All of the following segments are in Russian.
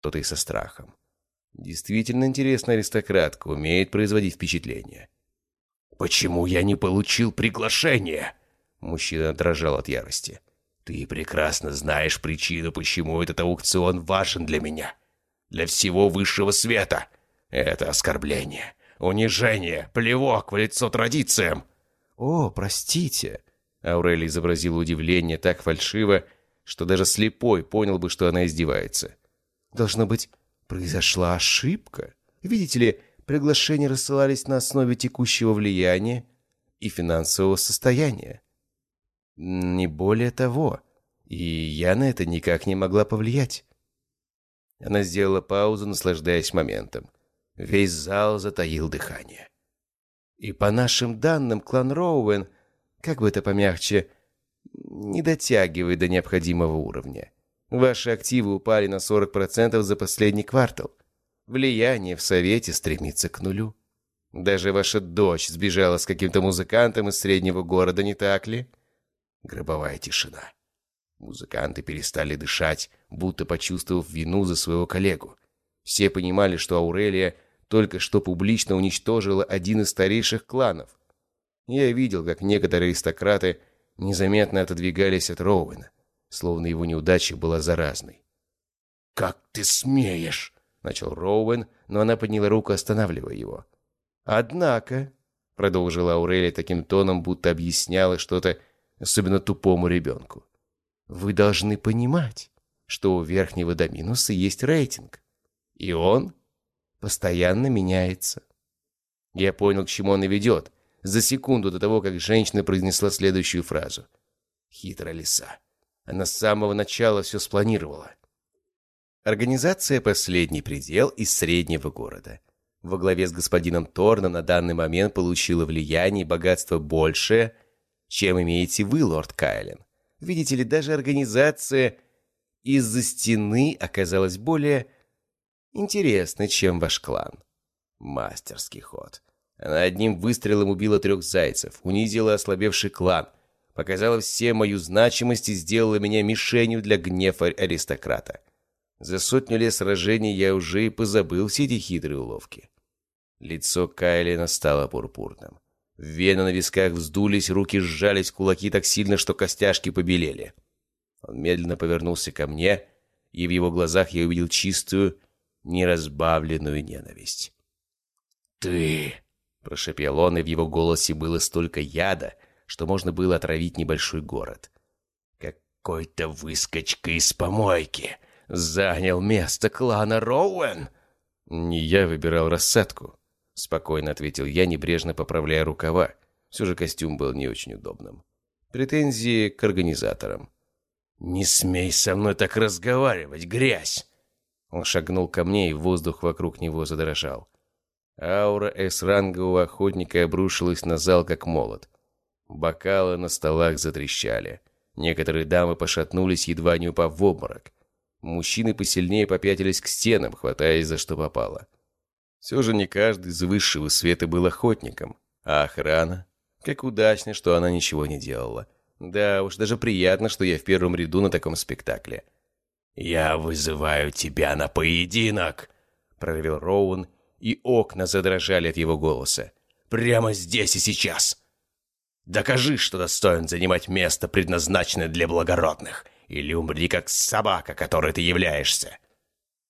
тот и со страхом. Действительно интересная аристократка, умеет производить впечатление. «Почему я не получил приглашение?» Мужчина дрожал от ярости. «Ты прекрасно знаешь причину, почему этот аукцион важен для меня. Для всего высшего света. Это оскорбление, унижение, плевок в лицо традициям». «О, простите!» Аурелий изобразил удивление так фальшиво, что даже слепой понял бы, что она издевается. «Должно быть, произошла ошибка. Видите ли, приглашения рассылались на основе текущего влияния и финансового состояния. Не более того, и я на это никак не могла повлиять». Она сделала паузу, наслаждаясь моментом. Весь зал затаил дыхание. И по нашим данным, клан Роуэн, как бы это помягче, не дотягивает до необходимого уровня. Ваши активы упали на 40% за последний квартал. Влияние в Совете стремится к нулю. Даже ваша дочь сбежала с каким-то музыкантом из среднего города, не так ли? Гробовая тишина. Музыканты перестали дышать, будто почувствовав вину за своего коллегу. Все понимали, что Аурелия только что публично уничтожила один из старейших кланов. Я видел, как некоторые аристократы незаметно отодвигались от Роуэна, словно его неудача была заразной. «Как ты смеешь!» — начал Роуэн, но она подняла руку, останавливая его. «Однако», — продолжила Аурелия таким тоном, будто объясняла что-то особенно тупому ребенку, «вы должны понимать, что у верхнего до минуса есть рейтинг, и он постоянно меняется». Я понял, к чему он и ведет, за секунду до того, как женщина произнесла следующую фразу. Хитрая лиса. Она с самого начала все спланировала. Организация «Последний предел» из среднего города. Во главе с господином Торном на данный момент получила влияние и богатство большее, чем имеете вы, лорд Кайлен. Видите ли, даже организация из-за стены оказалась более интересной, чем ваш клан. Мастерский ход. Она одним выстрелом убила трех зайцев, унизила ослабевший клан, показала всем мою значимость и сделала меня мишенью для гнева аристократа. За сотню лет сражений я уже и позабыл все эти хитрые уловки. Лицо Кайлина стало пурпурным. Вены на висках вздулись, руки сжались, кулаки так сильно, что костяшки побелели. Он медленно повернулся ко мне, и в его глазах я увидел чистую, неразбавленную ненависть. «Ты...» Прошепел он, и в его голосе было столько яда, что можно было отравить небольшой город. «Какой-то выскочка из помойки занял место клана Роуэн!» «Не я выбирал рассадку», — спокойно ответил я, небрежно поправляя рукава. Все же костюм был не очень удобным. Претензии к организаторам. «Не смей со мной так разговаривать, грязь!» Он шагнул ко мне, и воздух вокруг него задрожал. Аура эс-рангового охотника обрушилась на зал, как молот. Бокалы на столах затрещали. Некоторые дамы пошатнулись, едва не упав в обморок. Мужчины посильнее попятились к стенам, хватаясь за что попало. Все же не каждый из высшего света был охотником. А охрана? Как удачно, что она ничего не делала. Да уж, даже приятно, что я в первом ряду на таком спектакле. «Я вызываю тебя на поединок!» — проревел Роуэн и окна задрожали от его голоса. «Прямо здесь и сейчас! Докажи, что достоин занимать место, предназначенное для благородных, или умри как собака, которой ты являешься!»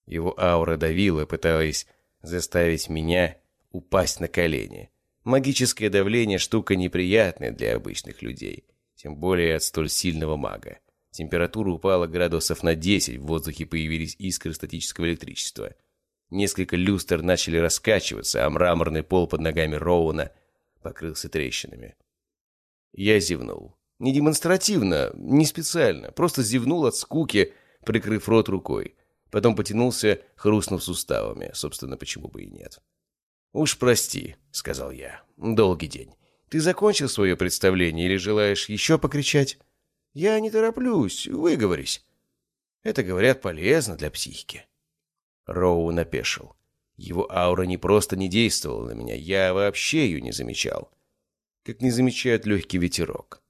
Его аура давила, пытаясь заставить меня упасть на колени. Магическое давление – штука неприятная для обычных людей, тем более от столь сильного мага. Температура упала градусов на 10, в воздухе появились искры статического электричества – Несколько люстр начали раскачиваться, а мраморный пол под ногами Роуна покрылся трещинами. Я зевнул. Не демонстративно, не специально, просто зевнул от скуки, прикрыв рот рукой. Потом потянулся, хрустнув суставами. Собственно, почему бы и нет. «Уж прости», — сказал я. «Долгий день. Ты закончил свое представление или желаешь еще покричать?» «Я не тороплюсь, выговорись». Это, говорят, полезно для психики. Роу напешил. Его аура не просто не действовала на меня, я вообще ее не замечал. Как не замечают легкий ветерок.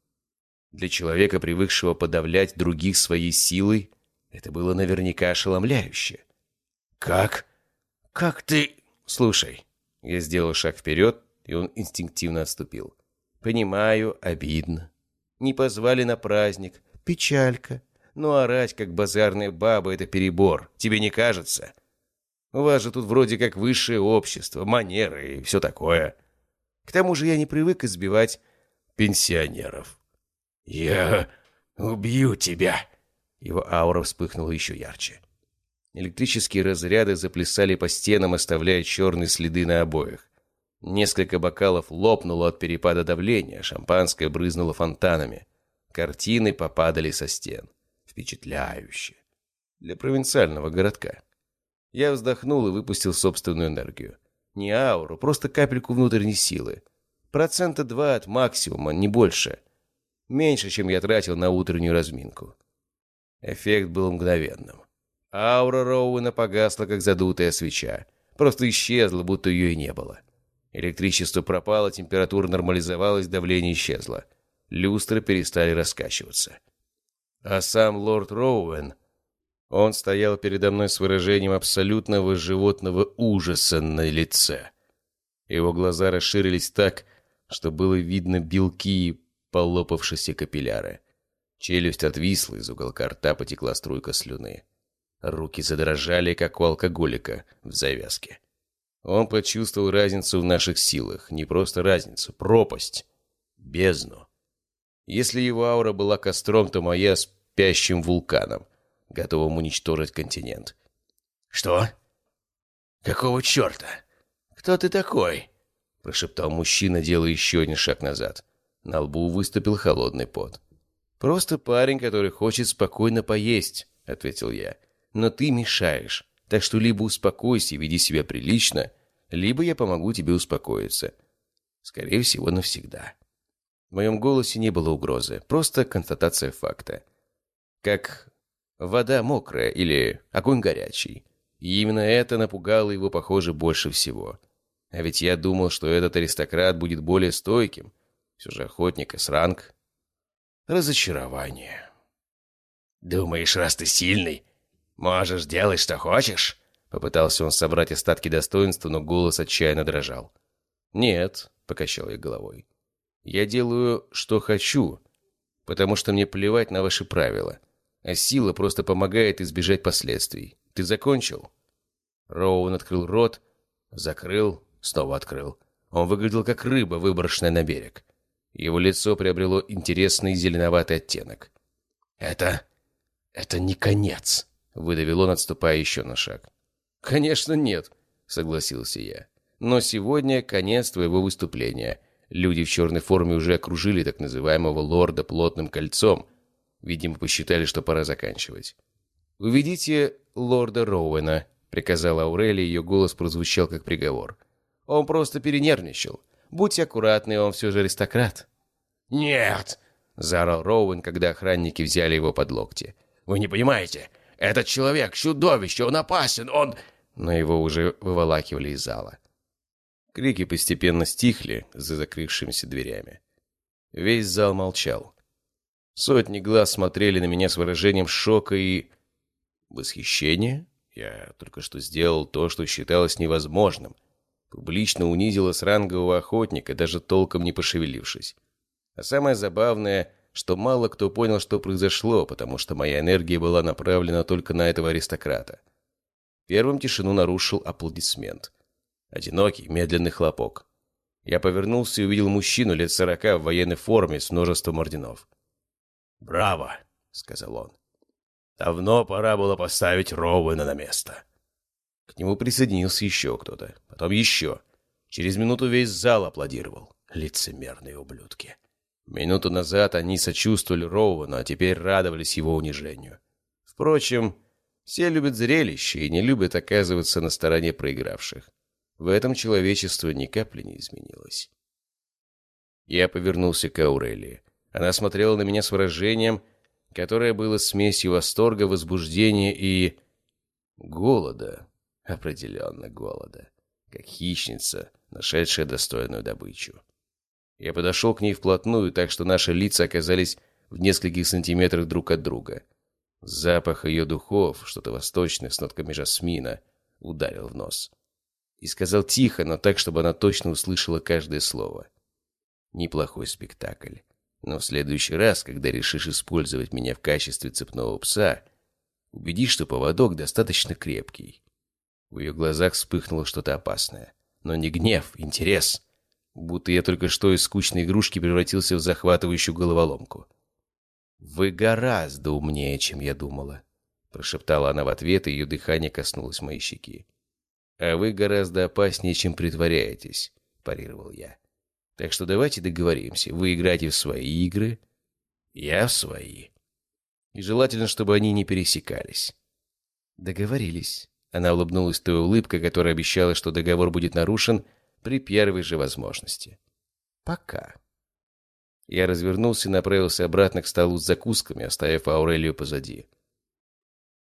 Для человека, привыкшего подавлять других своей силой, это было наверняка ошеломляюще. «Как? Как ты...» «Слушай». Я сделал шаг вперед, и он инстинктивно отступил. «Понимаю, обидно. Не позвали на праздник. Печалька. Но орать, как базарная баба, это перебор. Тебе не кажется? У вас же тут вроде как высшее общество, манеры и все такое. К тому же я не привык избивать пенсионеров». «Я убью тебя!» Его аура вспыхнула еще ярче. Электрические разряды заплясали по стенам, оставляя черные следы на обоях. Несколько бокалов лопнуло от перепада давления, шампанское брызнуло фонтанами. Картины попадали со стен. Впечатляюще. Для провинциального городка. Я вздохнул и выпустил собственную энергию. Не ауру, просто капельку внутренней силы. Процента два от максимума, не больше. Меньше, чем я тратил на утреннюю разминку. Эффект был мгновенным. Аура Роуэна погасла, как задутая свеча. Просто исчезла, будто ее и не было. Электричество пропало, температура нормализовалась, давление исчезло. Люстры перестали раскачиваться. А сам лорд Роуэн... Он стоял передо мной с выражением абсолютного животного ужаса на лице. Его глаза расширились так, что было видно белки и полопавшиеся капилляры. Челюсть отвисла, из уголка рта потекла струйка слюны. Руки задрожали, как у алкоголика в завязке. Он почувствовал разницу в наших силах. Не просто разницу, пропасть. Бездну. Если его аура была костром, то моя спящим вулканом, готовым уничтожить континент. «Что? Какого черта? Кто ты такой?» Прошептал мужчина, делая еще один шаг назад. На лбу выступил холодный пот. «Просто парень, который хочет спокойно поесть», — ответил я. «Но ты мешаешь, так что либо успокойся и веди себя прилично, либо я помогу тебе успокоиться. Скорее всего, навсегда». В моем голосе не было угрозы, просто констатация факта. Как вода мокрая или огонь горячий. И именно это напугало его, похоже, больше всего. А ведь я думал, что этот аристократ будет более стойким. Все же охотник и сранг разочарование. «Думаешь, раз ты сильный, можешь делать, что хочешь?» Попытался он собрать остатки достоинства, но голос отчаянно дрожал. «Нет», — покачал я головой. «Я делаю, что хочу, потому что мне плевать на ваши правила, а сила просто помогает избежать последствий. Ты закончил?» Роуэн открыл рот, закрыл, снова открыл. Он выглядел как рыба, выброшенная на берег. Его лицо приобрело интересный зеленоватый оттенок. «Это... это не конец», — выдавил он, отступая еще на шаг. «Конечно нет», — согласился я. «Но сегодня конец твоего выступления. Люди в черной форме уже окружили так называемого лорда плотным кольцом. Видимо, посчитали, что пора заканчивать». «Уведите лорда Роуэна», — приказала Аурелия, ее голос прозвучал как приговор. «Он просто перенервничал. Будьте аккуратны, он все же аристократ». «Нет!» — заорал Роуэн, когда охранники взяли его под локти. «Вы не понимаете? Этот человек — чудовище, он опасен, он...» Но его уже выволакивали из зала. Крики постепенно стихли за закрывшимися дверями. Весь зал молчал. Сотни глаз смотрели на меня с выражением шока и... восхищения. Я только что сделал то, что считалось невозможным — Публично унизила срангового охотника, даже толком не пошевелившись. А самое забавное, что мало кто понял, что произошло, потому что моя энергия была направлена только на этого аристократа. Первым тишину нарушил аплодисмент. Одинокий, медленный хлопок. Я повернулся и увидел мужчину лет сорока в военной форме с множеством орденов. «Браво!» — сказал он. «Давно пора было поставить Роуэна на место». К нему присоединился еще кто-то. Потом еще. Через минуту весь зал аплодировал. Лицемерные ублюдки. Минуту назад они сочувствовали Роуэну, а теперь радовались его унижению. Впрочем, все любят зрелище и не любят оказываться на стороне проигравших. В этом человечество ни капли не изменилось. Я повернулся к Аурелии. Она смотрела на меня с выражением, которое было смесью восторга, возбуждения и... голода. Определенно голода. Как хищница, нашедшая достойную добычу. Я подошел к ней вплотную, так что наши лица оказались в нескольких сантиметрах друг от друга. Запах ее духов, что-то восточное с нотками жасмина, ударил в нос. И сказал тихо, но так, чтобы она точно услышала каждое слово. Неплохой спектакль. Но в следующий раз, когда решишь использовать меня в качестве цепного пса, убедись, что поводок достаточно крепкий. В ее глазах вспыхнуло что-то опасное. Но не гнев, интерес. Будто я только что из скучной игрушки превратился в захватывающую головоломку. «Вы гораздо умнее, чем я думала», — прошептала она в ответ, и ее дыхание коснулось моей щеки. «А вы гораздо опаснее, чем притворяетесь», — парировал я. «Так что давайте договоримся. Вы играете в свои игры, я в свои. И желательно, чтобы они не пересекались». «Договорились». Она улыбнулась той улыбкой, которая обещала, что договор будет нарушен при первой же возможности. «Пока». Я развернулся и направился обратно к столу с закусками, оставив Аурелию позади.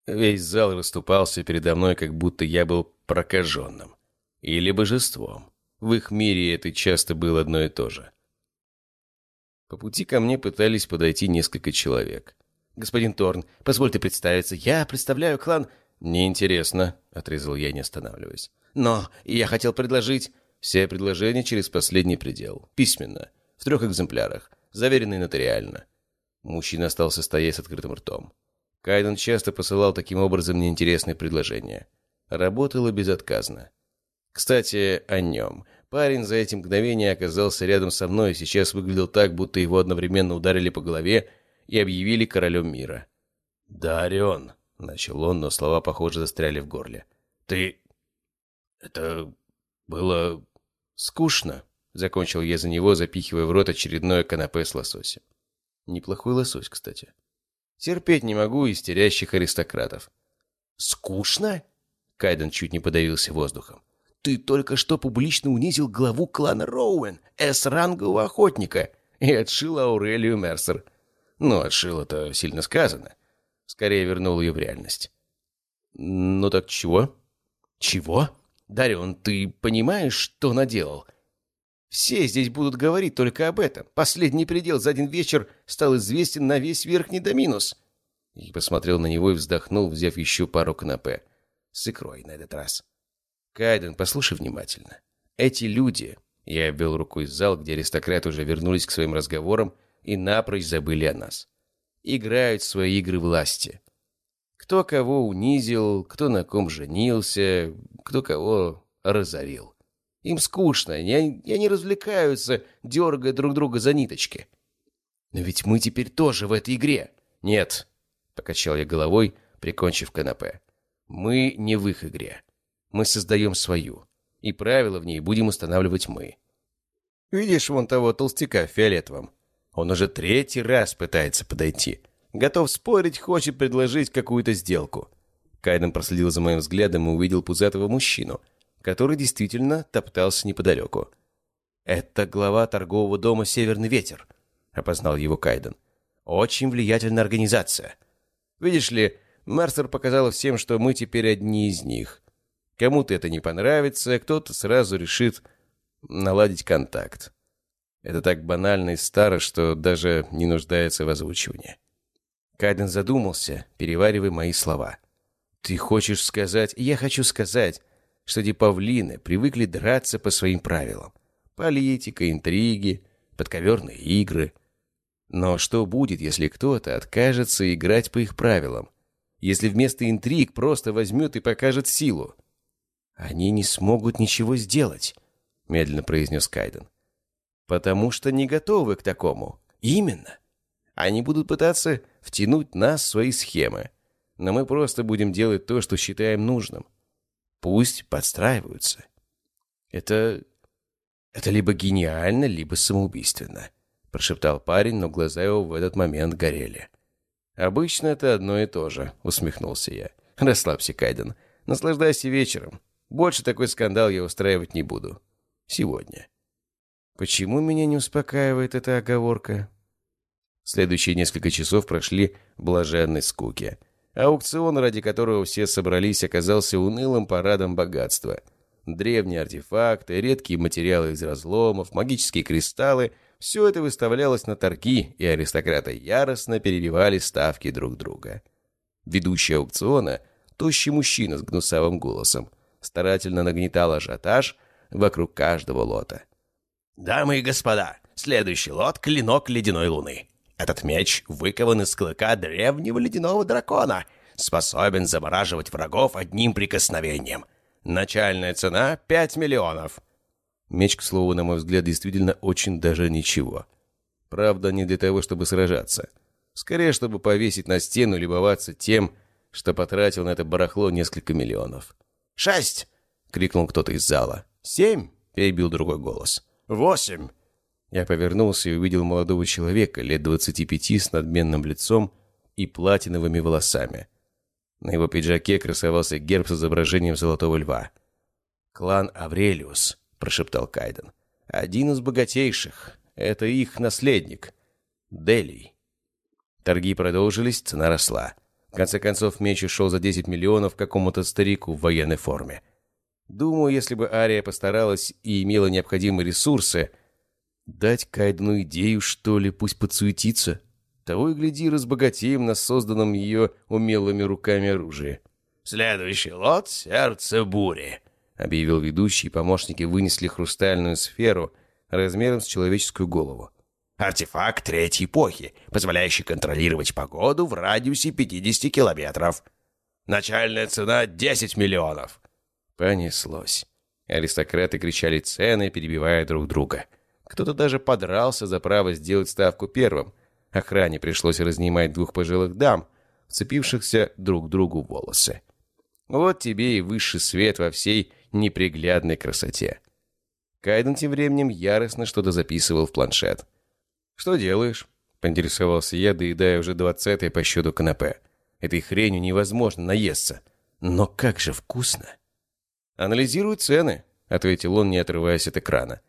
Весь зал расступался передо мной, как будто я был прокаженным. Или божеством. В их мире это часто было одно и то же. По пути ко мне пытались подойти несколько человек. «Господин Торн, позвольте представиться. Я представляю клан...» «Неинтересно», — отрезал я, не останавливаясь. «Но я хотел предложить...» «Все предложения через последний предел. Письменно. В трех экземплярах заверенный нотариально. Мужчина остался стоять с открытым ртом. Кайден часто посылал таким образом неинтересные предложения. Работало безотказно. Кстати, о нем. Парень за эти мгновения оказался рядом со мной и сейчас выглядел так, будто его одновременно ударили по голове и объявили королем мира. «Да, Орион», — начал он, но слова, похоже, застряли в горле. «Ты... это... было... скучно», Закончил я за него, запихивая в рот очередное канапе с лососем. Неплохой лосось, кстати. Терпеть не могу истерящих аристократов. «Скучно?» Кайден чуть не подавился воздухом. «Ты только что публично унизил главу клана Роуэн, С-рангового охотника, и отшил Аурелию Мерсер. Ну, отшил это сильно сказано. Скорее вернул ее в реальность». «Ну так чего?» «Чего? Дарион, ты понимаешь, что наделал?» Все здесь будут говорить только об этом. Последний предел за один вечер стал известен на весь верхний доминус. И посмотрел на него и вздохнул, взяв еще пару канапе. С икрой на этот раз. Кайден, послушай внимательно. Эти люди... Я обвел рукой зал, где аристократы уже вернулись к своим разговорам и напрочь забыли о нас. Играют свои игры власти. Кто кого унизил, кто на ком женился, кто кого разорил. Им скучно, и они, и они развлекаются, дергая друг друга за ниточки. Но ведь мы теперь тоже в этой игре. Нет, покачал я головой, прикончив канапе. Мы не в их игре. Мы создаем свою. И правила в ней будем устанавливать мы. Видишь вон того толстяка в фиолетовом? Он уже третий раз пытается подойти. Готов спорить, хочет предложить какую-то сделку. Кайден проследил за моим взглядом и увидел пузатого мужчину — который действительно топтался неподалеку. «Это глава торгового дома «Северный ветер», — опознал его Кайден. «Очень влиятельная организация. Видишь ли, Мерсер показал всем, что мы теперь одни из них. Кому-то это не понравится, кто-то сразу решит наладить контакт. Это так банально и старо, что даже не нуждается в озвучивании». Кайден задумался, переваривая мои слова. «Ты хочешь сказать...» «Я хочу сказать, что эти павлины привыкли драться по своим правилам. Политика, интриги, подковерные игры. Но что будет, если кто-то откажется играть по их правилам? Если вместо интриг просто возьмет и покажет силу? «Они не смогут ничего сделать», — медленно произнес Кайден. «Потому что не готовы к такому. Именно. Они будут пытаться втянуть нас в свои схемы. Но мы просто будем делать то, что считаем нужным. Пусть подстраиваются. Это... это либо гениально, либо самоубийственно, прошептал парень, но глаза его в этот момент горели. Обычно это одно и то же, усмехнулся я. Расслабься, Кайден. Наслаждайся вечером. Больше такой скандал я устраивать не буду. Сегодня. Почему меня не успокаивает эта оговорка? Следующие несколько часов прошли в блаженной скуке. Аукцион, ради которого все собрались, оказался унылым парадом богатства. Древние артефакты, редкие материалы из разломов, магические кристаллы – все это выставлялось на торги, и аристократы яростно перебивали ставки друг друга. Ведущий аукциона – тощий мужчина с гнусавым голосом. Старательно нагнетал ажиотаж вокруг каждого лота. «Дамы и господа, следующий лот — клинок ледяной луны. Этот меч выкован из клыка древнего ледяного дракона, способен замораживать врагов одним прикосновением. Начальная цена — пять миллионов». Меч, к слову, на мой взгляд, действительно очень даже ничего. Правда, не для того, чтобы сражаться. Скорее, чтобы повесить на стену и любоваться тем, что потратил на это барахло несколько миллионов. «Шесть!» — крикнул кто-то из зала. «Семь!» — перебил другой голос. «Восемь!» Я повернулся и увидел молодого человека, лет двадцати пяти, с надменным лицом и платиновыми волосами. На его пиджаке красовался герб с изображением золотого льва. «Клан Аврелиус», — прошептал Кайден. «Один из богатейших. Это их наследник. Делий». Торги продолжились, цена росла. В конце концов, меч ушел за 10 миллионов какому-то старику в военной форме. Думаю, если бы Ария постаралась и имела необходимые ресурсы, дать Кайдену идею, что ли, пусть подсуетится. Того и гляди, разбогатеем на созданном ее умелыми руками оружии. «Следующий лот — сердце бури», — объявил ведущий, и помощники вынесли хрустальную сферу размером с человеческую голову. Артефакт третьей эпохи, позволяющий контролировать погоду в радиусе 50 километров. Начальная цена 10 миллионов. Понеслось. Аристократы кричали цены, перебивая друг друга. Кто-то даже подрался за право сделать ставку первым. Охране пришлось разнимать двух пожилых дам, вцепившихся друг другу в волосы. Вот тебе и высший свет во всей неприглядной красоте. Кайден тем временем яростно что-то записывал в планшет. «Что делаешь?» — поинтересовался я, доедая уже двадцатое по счету канапе. «Этой хренью невозможно наесться. Но как же вкусно!» «Анализирую цены», — ответил он, не отрываясь от экрана.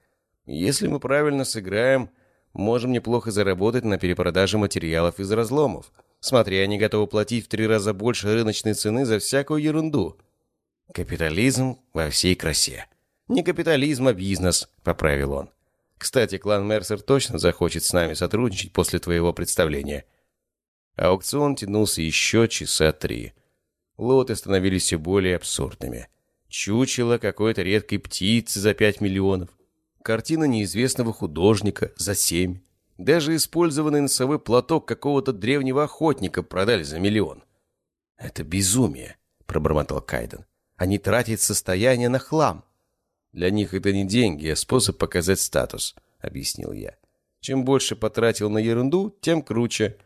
«Если мы правильно сыграем, можем неплохо заработать на перепродаже материалов из разломов. Смотри, они готовы платить в три раза больше рыночной цены за всякую ерунду». «Капитализм во всей красе». «Не капитализм, а бизнес», — поправил он. Кстати, клан Мерсер точно захочет с нами сотрудничать после твоего представления. Аукцион тянулся еще часа три. Лоты становились все более абсурдными. Чучело какой-то редкой птицы за пять миллионов. Картина неизвестного художника за семь. Даже использованный носовой платок какого-то древнего охотника продали за миллион. «Это безумие», — пробормотал Кайден. «Они тратят состояние на хлам». «Для них это не деньги, а способ показать статус», — объяснил я. «Чем больше потратил на ерунду, тем круче».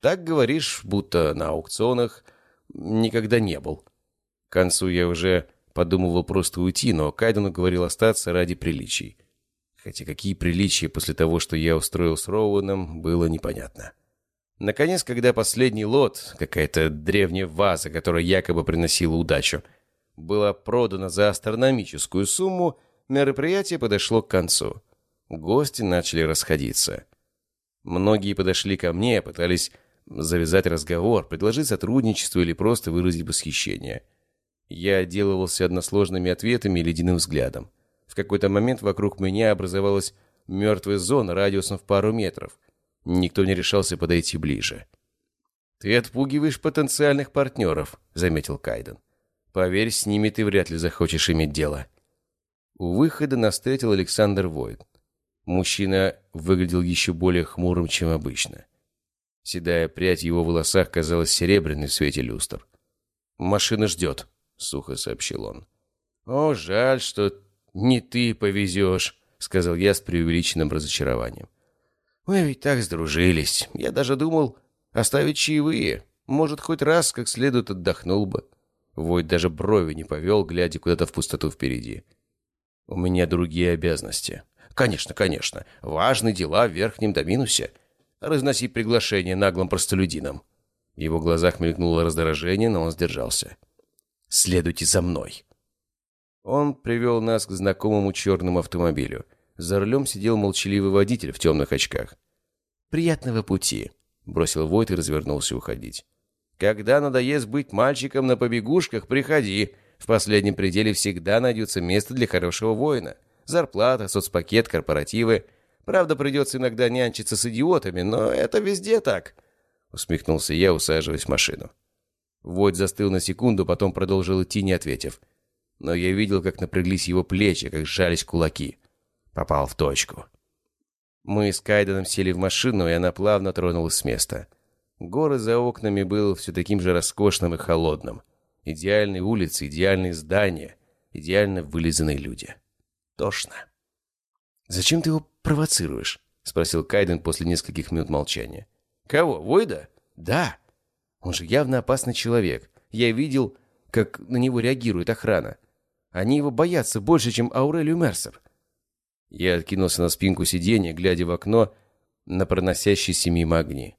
«Так говоришь, будто на аукционах никогда не был». К концу я уже подумывал просто уйти, но Кайдену говорил остаться ради приличий. Хотя какие приличия после того, что я устроил с Роуэном, было непонятно. Наконец, когда последний лот, какая-то древняя ваза, которая якобы приносила удачу, — была продана за астрономическую сумму, мероприятие подошло к концу. Гости начали расходиться. Многие подошли ко мне, пытались завязать разговор, предложить сотрудничество или просто выразить восхищение. Я отделывался односложными ответами и ледяным взглядом. В какой-то момент вокруг меня образовалась мертвая зона радиусом в пару метров. Никто не решался подойти ближе. «Ты отпугиваешь потенциальных партнеров», — заметил Кайден. Поверь, с ними ты вряд ли захочешь иметь дело. У выхода нас встретил Александр Войт. Мужчина выглядел еще более хмурым, чем обычно. Седая прядь его волосах казалась серебряной в свете люстр. «Машина ждет», — сухо сообщил он. «О, жаль, что не ты повезешь», — сказал я с преувеличенным разочарованием. «Мы ведь так сдружились. Я даже думал оставить чаевые. Может, хоть раз как следует отдохнул бы». Войт даже брови не повел, глядя куда-то в пустоту впереди. «У меня другие обязанности». «Конечно, конечно. Важные дела в верхнем доминусе. Разносить приглашение наглым простолюдинам». В его глазах мелькнуло раздражение, но он сдержался. «Следуйте за мной». Он привел нас к знакомому черному автомобилю. За рулем сидел молчаливый водитель в темных очках. «Приятного пути», — бросил Войт и развернулся уходить. Когда надоест быть мальчиком на побегушках, приходи. В последнем пределе всегда найдется место для хорошего воина. Зарплата, соцпакет, корпоративы. Правда, придется иногда нянчиться с идиотами, но это везде так. Усмехнулся я, усаживаясь в машину. Войт застыл на секунду, потом продолжил идти, не ответив. но я видел, как напряглись его плечи, как сжались кулаки. Попал в точку. Мы с Кайденом сели в машину, и она плавно тронулась с места. Город за окнами был все таким же роскошным и холодным. Идеальные улицы, идеальные здания, идеально вылизанные люди. Тошно. «Зачем ты его провоцируешь?» — спросил Кайден после нескольких минут молчания. «Кого? Войда?» «Да. Он же явно опасный человек. Я видел, как на него реагирует охрана. Они его боятся больше, чем Аурелию Мерсер». Я откинулся на спинку сиденья, глядя в окно на проносящиеся мимо огни.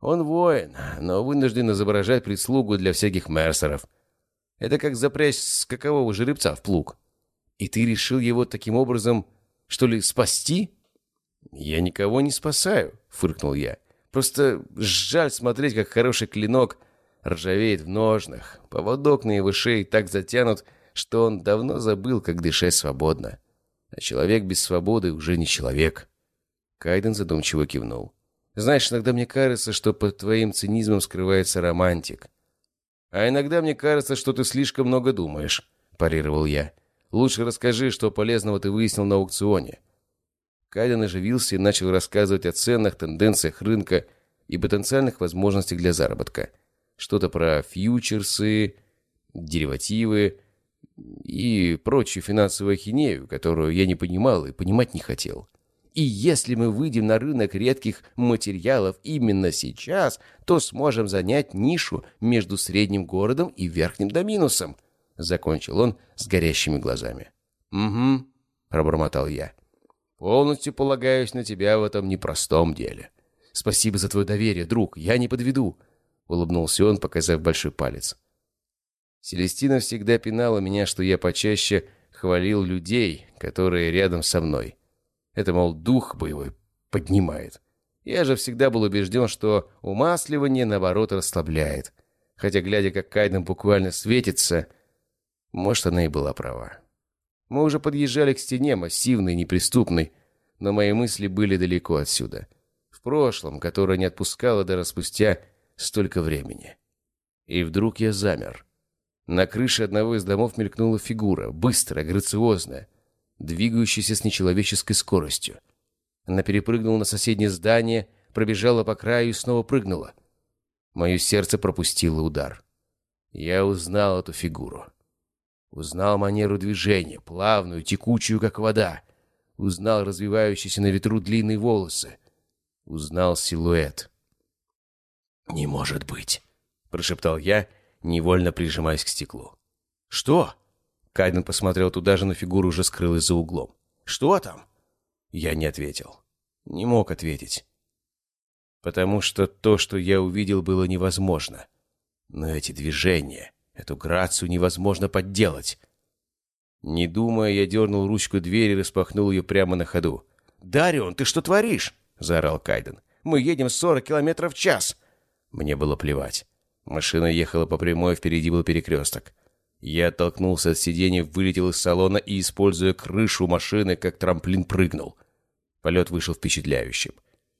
Он воин, но вынужден изображать прислугу для всяких мерсеров. Это как запрячь скакового жеребца в плуг. И ты решил его таким образом, что ли, спасти? Я никого не спасаю, фыркнул я. Просто жаль смотреть, как хороший клинок ржавеет в ножнах. Поводок на его шее так затянут, что он давно забыл, как дышать свободно. А человек без свободы уже не человек. Кайден задумчиво кивнул. Знаешь, иногда мне кажется, что под твоим цинизмом скрывается романтик. А иногда мне кажется, что ты слишком много думаешь, парировал я. Лучше расскажи, что полезного ты выяснил на аукционе. Кайден оживился и начал рассказывать о ценах, тенденциях рынка и потенциальных возможностях для заработка. Что-то про фьючерсы, деривативы и прочую финансовую ахинею, которую я не понимал и понимать не хотел. И если мы выйдем на рынок редких материалов именно сейчас, то сможем занять нишу между средним городом и верхним доминусом», — закончил он с горящими глазами. «Угу», — пробормотал я. «Полностью полагаюсь на тебя в этом непростом деле». «Спасибо за твое доверие, друг, я не подведу», — улыбнулся он, показав большой палец. Селестина всегда пинала меня, что я почаще хвалил людей, которые рядом со мной. Это, мол, дух боевой поднимает. Я же всегда был убежден, что умасливание, наоборот, расслабляет. Хотя, глядя, как Кайден буквально светится, может, она и была права. Мы уже подъезжали к стене, массивной, неприступной, но мои мысли были далеко отсюда. В прошлом, которое не отпускало даже спустя столько времени. И вдруг я замер. На крыше одного из домов мелькнула фигура, быстрая, грациозная двигающийся с нечеловеческой скоростью. Она перепрыгнула на соседнее здание, пробежала по краю и снова прыгнула. Мое сердце пропустило удар. Я узнал эту фигуру. Узнал манеру движения, плавную, текучую, как вода. Узнал развивающиеся на ветру длинные волосы. Узнал силуэт. «Не может быть!» — прошептал я, невольно прижимаясь к стеклу. «Что?» Кайден посмотрел туда же, но фигура уже скрылась за углом. «Что там?» Я не ответил. Не мог ответить. Потому что то, что я увидел, было невозможно. Но эти движения, эту грацию невозможно подделать. Не думая, я дернул ручку двери и распахнул ее прямо на ходу. «Дарион, ты что творишь?» — заорал Кайден. «Мы едем 40 километров в час!» Мне было плевать. Машина ехала по прямой, впереди был перекресток. Я оттолкнулся от сиденья, вылетел из салона и, используя крышу машины, как трамплин, прыгнул. Полет вышел впечатляющим.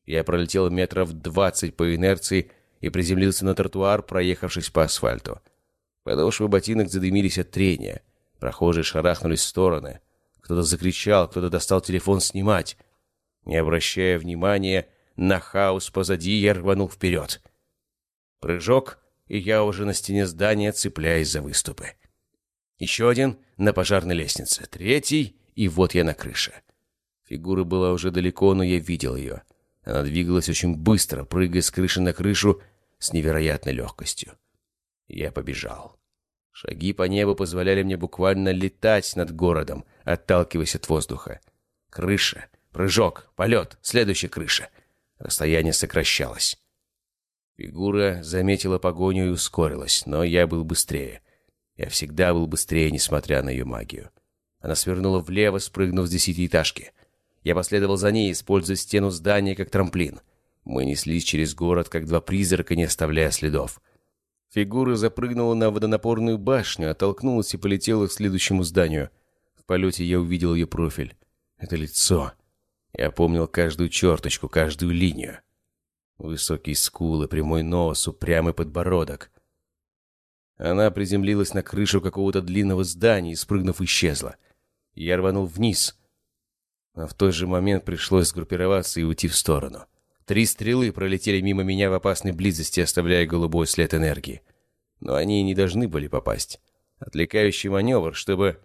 Я пролетел метров двадцать по инерции и приземлился на тротуар, проехавшись по асфальту. Подошвы ботинок задымились от трения. Прохожие шарахнулись в стороны. Кто-то закричал, кто-то достал телефон снимать. Не обращая внимания на хаос позади, я рванул вперед. Прыжок, и я уже на стене здания, цепляясь за выступы. Еще один на пожарной лестнице. Третий, и вот я на крыше. Фигура была уже далеко, но я видел ее. Она двигалась очень быстро, прыгая с крыши на крышу с невероятной легкостью. Я побежал. Шаги по небу позволяли мне буквально летать над городом, отталкиваясь от воздуха. Крыша, прыжок, полет, следующая крыша. Расстояние сокращалось. Фигура заметила погоню и ускорилась, но я был быстрее — я всегда был быстрее, несмотря на ее магию. Она свернула влево, спрыгнув с десятиэтажки. Я последовал за ней, используя стену здания как трамплин. Мы неслись через город, как два призрака, не оставляя следов. Фигура запрыгнула на водонапорную башню, оттолкнулась и полетела к следующему зданию. В полете я увидел ее профиль. Это лицо. Я помнил каждую черточку, каждую линию. Высокие скулы, прямой нос, упрямый подбородок. Она приземлилась на крышу какого-то длинного здания и, спрыгнув, исчезла. Я рванул вниз, но в тот же момент пришлось сгруппироваться и уйти в сторону. Три стрелы пролетели мимо меня в опасной близости, оставляя голубой след энергии. Но они и не должны были попасть. Отвлекающий маневр, чтобы...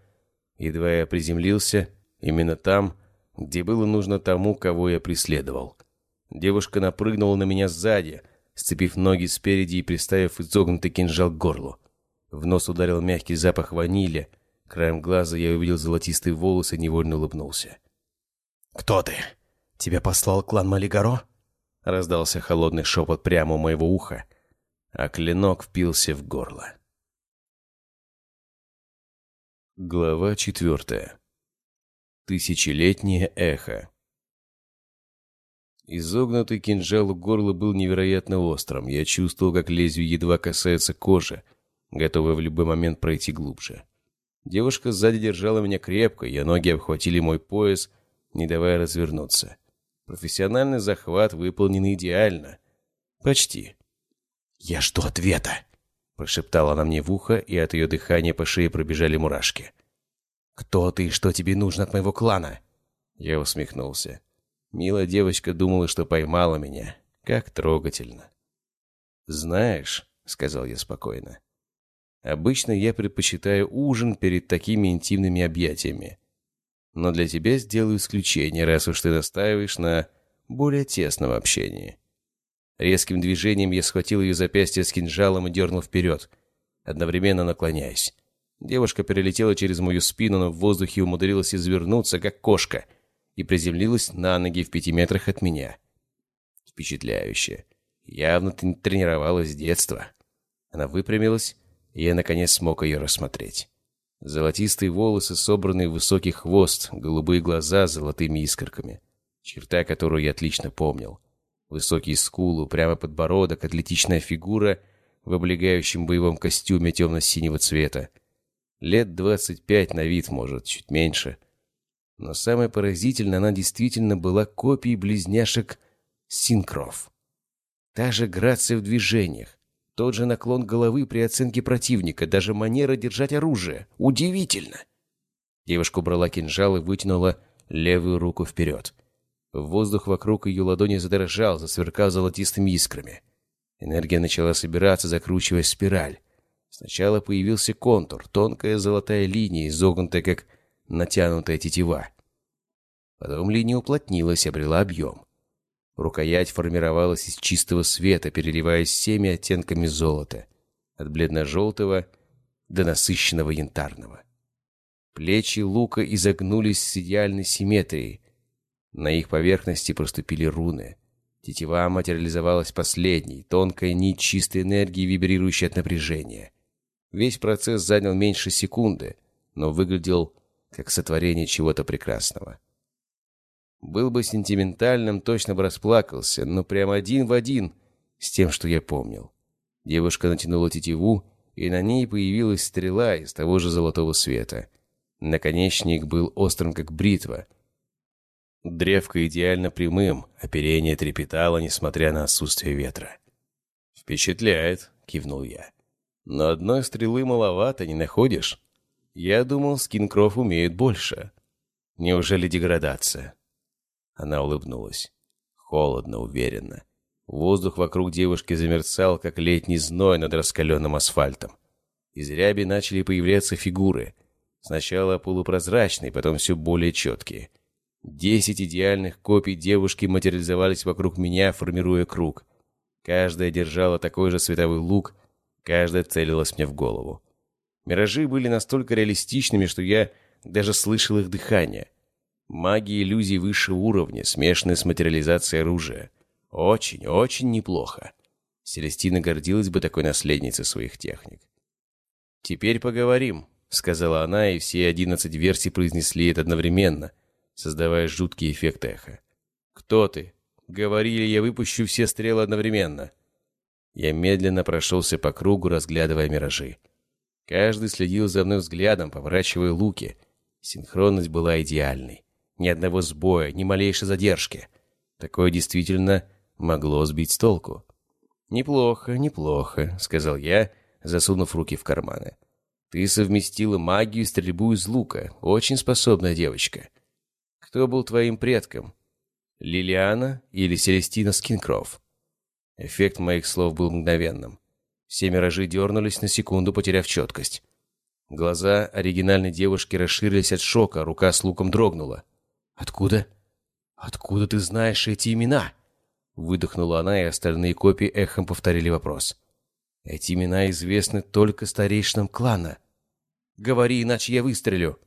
Едва я приземлился, именно там, где было нужно тому, кого я преследовал. Девушка напрыгнула на меня сзади, сцепив ноги спереди и приставив изогнутый кинжал к горлу. В нос ударил мягкий запах ванили. Краем глаза я увидел золотистые волосы и невольно улыбнулся. «Кто ты? Тебя послал клан Малигаро?» Раздался холодный шепот прямо у моего уха, а клинок впился в горло. Глава четвертая. Тысячелетнее эхо. Изогнутый кинжал у горла был невероятно острым. Я чувствовал, как лезвие едва касается кожи, готовая в любой момент пройти глубже. Девушка сзади держала меня крепко, ее ноги обхватили мой пояс, не давая развернуться. Профессиональный захват выполнен идеально. Почти. «Я жду ответа», — прошептала она мне в ухо, и от ее дыхания по шее пробежали мурашки. «Кто ты и что тебе нужно от моего клана?» Я усмехнулся. Милая девочка думала, что поймала меня. Как трогательно. «Знаешь», — сказал я спокойно, — «обычно я предпочитаю ужин перед такими интимными объятиями. Но для тебя сделаю исключение, раз уж ты настаиваешь на более тесном общении». Резким движением я схватил ее запястье с кинжалом и дернул вперед, одновременно наклоняясь. Девушка перелетела через мою спину, но в воздухе умудрилась извернуться, как кошка — и приземлилась на ноги в пяти метрах от меня. Впечатляюще. Явно ты тренировалась с детства. Она выпрямилась, я наконец смог ее рассмотреть. Золотистые волосы, собранные в высокий хвост, голубые глаза с золотыми искорками. Черта, которую я отлично помнил. Высокие скулы, прямо подбородок, атлетичная фигура в облегающем боевом костюме темно-синего цвета. Лет двадцать пять на вид, может, чуть меньше. Но самое поразительное, она действительно была копией близняшек Синкров. Та же грация в движениях, тот же наклон головы при оценке противника, даже манера держать оружие. Удивительно! Девушка убрала кинжал и вытянула левую руку вперед. Воздух вокруг ее ладони задрожал, засверкал золотистыми искрами. Энергия начала собираться, закручиваясь спираль. Сначала появился контур, тонкая золотая линия, изогнутая, как натянутая тетива. Потом линия уплотнилась, обрела объем. Рукоять формировалась из чистого света, переливаясь всеми оттенками золота, от бледно-желтого до насыщенного янтарного. Плечи лука изогнулись с идеальной симметрией. На их поверхности проступили руны. Тетива материализовалась последней, тонкая нить чистой энергии, вибрирующая от напряжения. Весь процесс занял меньше секунды, но выглядел как сотворение чего-то прекрасного. Был бы сентиментальным, точно бы расплакался, но прямо один в один с тем, что я помнил. Девушка натянула тетиву, и на ней появилась стрела из того же золотого света. Наконечник был острым, как бритва. Древко идеально прямым, оперение трепетало, несмотря на отсутствие ветра. «Впечатляет», — кивнул я. «Но одной стрелы маловато, не находишь?» Я думал, Скинкроф умеет больше. Неужели деградация? Она улыбнулась. Холодно, уверенно. Воздух вокруг девушки замерцал, как летний зной над раскаленным асфальтом. Из ряби начали появляться фигуры. Сначала полупрозрачные, потом все более четкие. Десять идеальных копий девушки материализовались вокруг меня, формируя круг. Каждая держала такой же световой лук, каждая целилась мне в голову. Миражи были настолько реалистичными, что я даже слышал их дыхание. Магия иллюзий высшего уровня, смешанная с материализацией оружия. Очень, очень неплохо. Селестина гордилась бы такой наследницей своих техник. «Теперь поговорим», — сказала она, и все одиннадцать версий произнесли это одновременно, создавая жуткий эффект эха. «Кто ты? Говорили, я выпущу все стрелы одновременно». Я медленно прошелся по кругу, разглядывая миражи. Каждый следил за мной взглядом, поворачивая луки. Синхронность была идеальной. Ни одного сбоя, ни малейшей задержки. Такое действительно могло сбить с толку. «Неплохо, неплохо», — сказал я, засунув руки в карманы. «Ты совместила магию и стрельбу из лука. Очень способная девочка. Кто был твоим предком? Лилиана или Селестина Скинкров?» Эффект моих слов был мгновенным. Все миражи дернулись на секунду, потеряв четкость. Глаза оригинальной девушки расширились от шока, рука с луком дрогнула. «Откуда? Откуда ты знаешь эти имена?» Выдохнула она, и остальные копии эхом повторили вопрос. «Эти имена известны только старейшинам клана. Говори, иначе я выстрелю».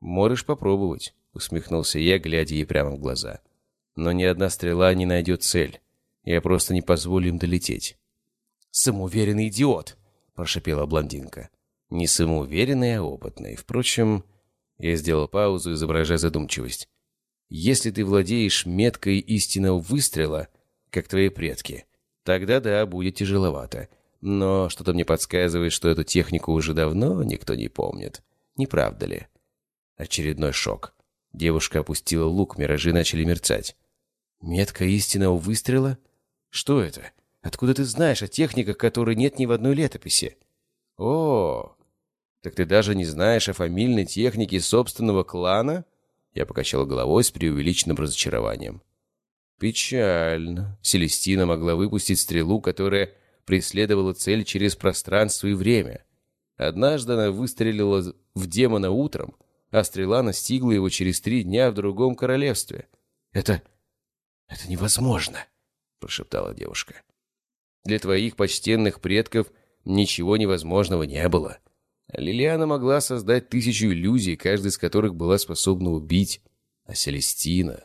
«Можешь попробовать», — усмехнулся я, глядя ей прямо в глаза. «Но ни одна стрела не найдет цель. Я просто не позволю им долететь». «Самоуверенный идиот!» — прошипела блондинка. Не самоуверенный, а опытный. Впрочем, я сделал паузу, изображая задумчивость. «Если ты владеешь меткой истинного выстрела, как твои предки, тогда да, будет тяжеловато. Но что-то мне подсказывает, что эту технику уже давно никто не помнит. Не правда ли?» Очередной шок. Девушка опустила лук, миражи начали мерцать. «Метка истинного выстрела? Что это?» Откуда ты знаешь о техниках, которой нет ни в одной летописи? О, так ты даже не знаешь о фамильной технике собственного клана? Я покачал головой с преувеличенным разочарованием. Печально. Селестина могла выпустить стрелу, которая преследовала цель через пространство и время. Однажды она выстрелила в демона утром, а стрела настигла его через три дня в другом королевстве. «Это... это невозможно», — прошептала девушка. Для твоих почтенных предков ничего невозможного не было. Лилиана могла создать тысячу иллюзий, каждая из которых была способна убить. А Селестина...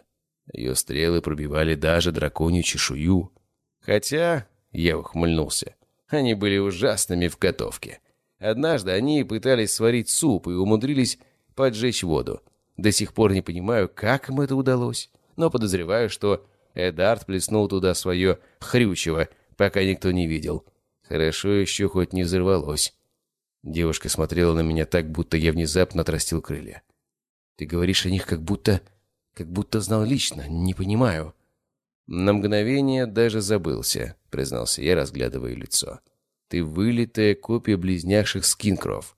Ее стрелы пробивали даже драконью чешую. Хотя, я ухмыльнулся, они были ужасными в готовке. Однажды они пытались сварить суп и умудрились поджечь воду. До сих пор не понимаю, как им это удалось, но подозреваю, что Эдард плеснул туда свое хрючево, пока никто не видел. Хорошо еще хоть не взорвалось. Девушка смотрела на меня так, будто я внезапно отрастил крылья. «Ты говоришь о них, как будто... как будто знал лично. Не понимаю». «На мгновение даже забылся», — признался я, разглядывая лицо. «Ты вылитая копия близняшек Скинкров.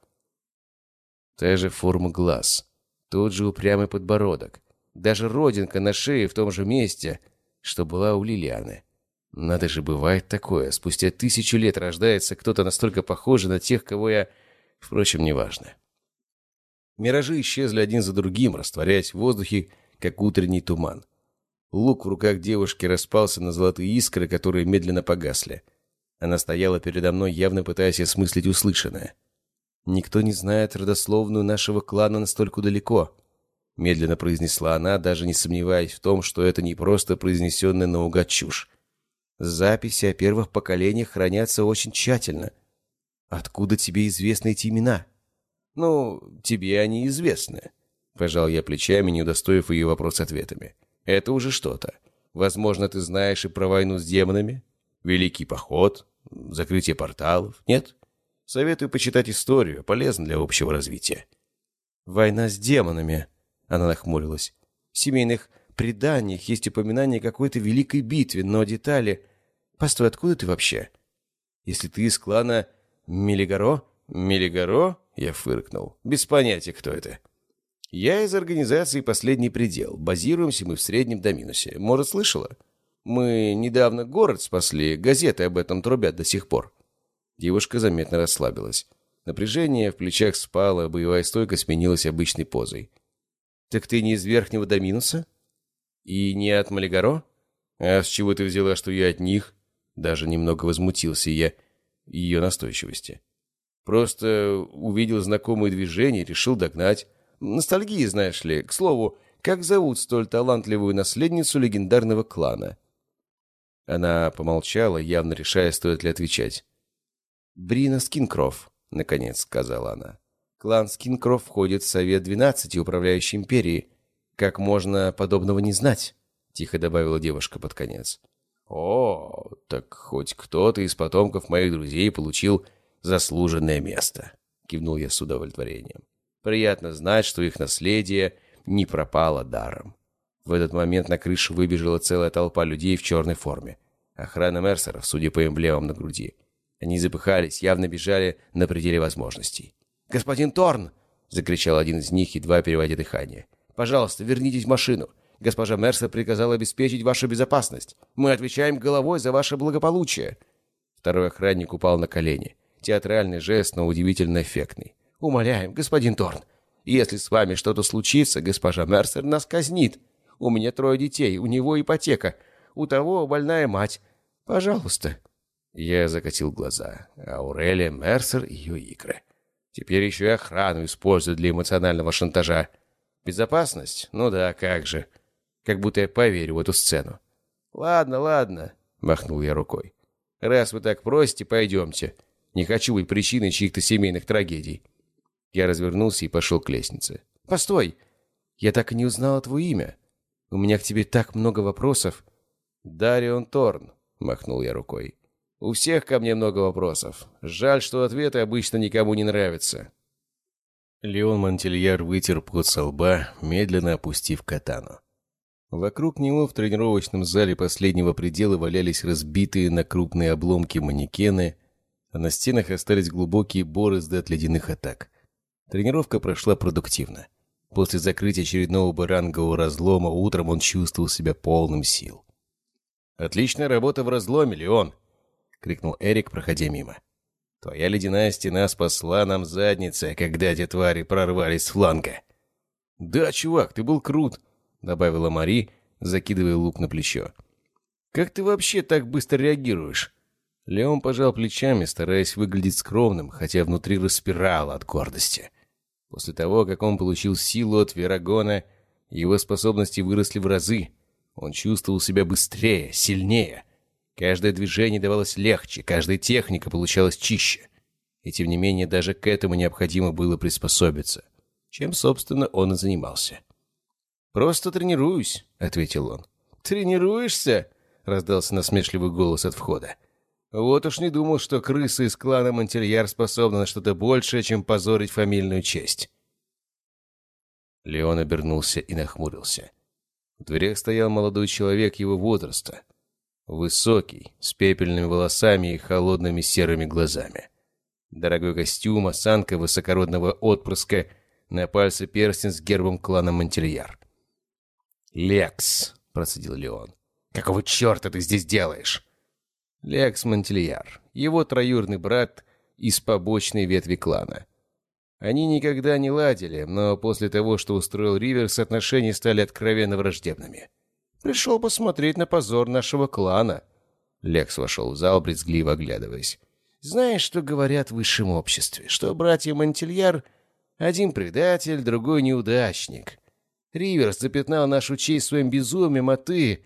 Та же форма глаз, тот же упрямый подбородок, даже родинка на шее в том же месте, что была у Лилианы. Надо же, бывает такое. Спустя тысячу лет рождается кто-то настолько похожий на тех, кого я... Впрочем, неважно. Миражи исчезли один за другим, растворяясь в воздухе, как утренний туман. Лук в руках девушки распался на золотые искры, которые медленно погасли. Она стояла передо мной, явно пытаясь осмыслить услышанное. «Никто не знает родословную нашего клана настолько далеко», — медленно произнесла она, даже не сомневаясь в том, что это не просто произнесенная наугад чушь. Записи о первых поколениях хранятся очень тщательно. Откуда тебе известны эти имена? Ну, тебе они известны. Пожал я плечами, не удостоив ее вопрос ответами. Это уже что-то. Возможно, ты знаешь и про войну с демонами? Великий поход? Закрытие порталов? Нет? Советую почитать историю, полезно для общего развития. «Война с демонами», — она нахмурилась. «В семейных преданиях есть упоминание какой-то великой битве, но детали... Постой, откуда ты вообще? Если ты из клана Мелигаро... Мелигаро? Я фыркнул. Без понятия, кто это. Я из организации «Последний предел». Базируемся мы в Среднем Доминусе. Может, слышала? Мы недавно город спасли, газеты об этом трубят до сих пор. Девушка заметно расслабилась. Напряжение в плечах спало, боевая стойка сменилась обычной позой. «Так ты не из Верхнего Доминуса?» «И не от Малигаро?» «А с чего ты взяла, что я от них?» Даже немного возмутился я ее настойчивости. Просто увидел знакомые движения, решил догнать. Ностальгия, знаешь ли. К слову, как зовут столь талантливую наследницу легендарного клана?» Она помолчала, явно решая, стоит ли отвечать. «Брина Скинкров», — наконец сказала она. «Клан Скинкров входит в Совет Двенадцати, управляющий империей. Как можно подобного не знать?» — тихо добавила девушка под конец. «О, так хоть кто-то из потомков моих друзей получил заслуженное место», — кивнул я с удовлетворением. «Приятно знать, что их наследие не пропало даром». В этот момент на крышу выбежала целая толпа людей в черной форме. Охрана Мерсеров, судя по эмблемам на груди. Они запыхались, явно бежали на пределе возможностей. «Господин Торн!» — закричал один из них, едва переводя дыхание. «Пожалуйста, вернитесь в машину. Госпожа Мерсер приказала обеспечить вашу безопасность. Мы отвечаем головой за ваше благополучие». Второй охранник упал на колени. Театральный жест, но удивительно эффектный. «Умоляем, господин Торн, если с вами что-то случится, госпожа Мерсер нас казнит. У меня трое детей, у него ипотека, у того больная мать. Пожалуйста». Я закатил глаза. Аурелия Мерсер — ее игры. Теперь еще и охрану используют для эмоционального шантажа. Безопасность? Ну да, как же. Как будто я поверю в эту сцену. «Ладно, ладно», — махнул я рукой. «Раз вы так просите, пойдемте. Не хочу быть причиной чьих-то семейных трагедий». Я развернулся и пошел к лестнице. «Постой! Я так и не узнала твое имя. У меня к тебе так много вопросов». «Дарион Торн», — махнул я рукой. «У всех ко мне много вопросов. Жаль, что ответы обычно никому не нравятся». Леон Монтельяр вытер пот со лба, медленно опустив катану. Вокруг него в тренировочном зале последнего предела валялись разбитые на крупные обломки манекены, а на стенах остались глубокие борозды от ледяных атак. Тренировка прошла продуктивно. После закрытия очередного барангового разлома утром он чувствовал себя полным сил. «Отличная работа в разломе, Леон!» — крикнул Эрик, проходя мимо. «Твоя ледяная стена спасла нам задницы, когда эти твари прорвались с фланга». «Да, чувак, ты был крут!» — добавила Мари, закидывая лук на плечо. «Как ты вообще так быстро реагируешь?» Леон пожал плечами, стараясь выглядеть скромным, хотя внутри распирало от гордости. После того, как он получил силу от Верагона, его способности выросли в разы. Он чувствовал себя быстрее, сильнее. Каждое движение давалось легче, каждая техника получалась чище. И тем не менее, даже к этому необходимо было приспособиться. Чем, собственно, он и занимался. «Просто тренируюсь», — ответил он. «Тренируешься?» — раздался насмешливый голос от входа. Вот уж не думал, что крысы из клана Монтельяр способны на что-то большее, чем позорить фамильную честь. Леон обернулся и нахмурился. В дверях стоял молодой человек его возраста. Высокий, с пепельными волосами и холодными серыми глазами. Дорогой костюм, осанка высокородного отпрыска, на пальце перстень с гербом клана Монтельяр. «Лекс», — процедил Леон, — «какого черта ты здесь делаешь?» Лекс Монтельяр, его троюрный брат из побочной ветви клана. Они никогда не ладили, но после того, что устроил Риверс, отношения стали откровенно враждебными. «Пришел посмотреть на позор нашего клана». Лекс вошел в зал, брезгливо оглядываясь. «Знаешь, что говорят в высшем обществе? Что братья Монтельяр — один предатель, другой неудачник. Риверс запятнал нашу честь своим безумием, а ты...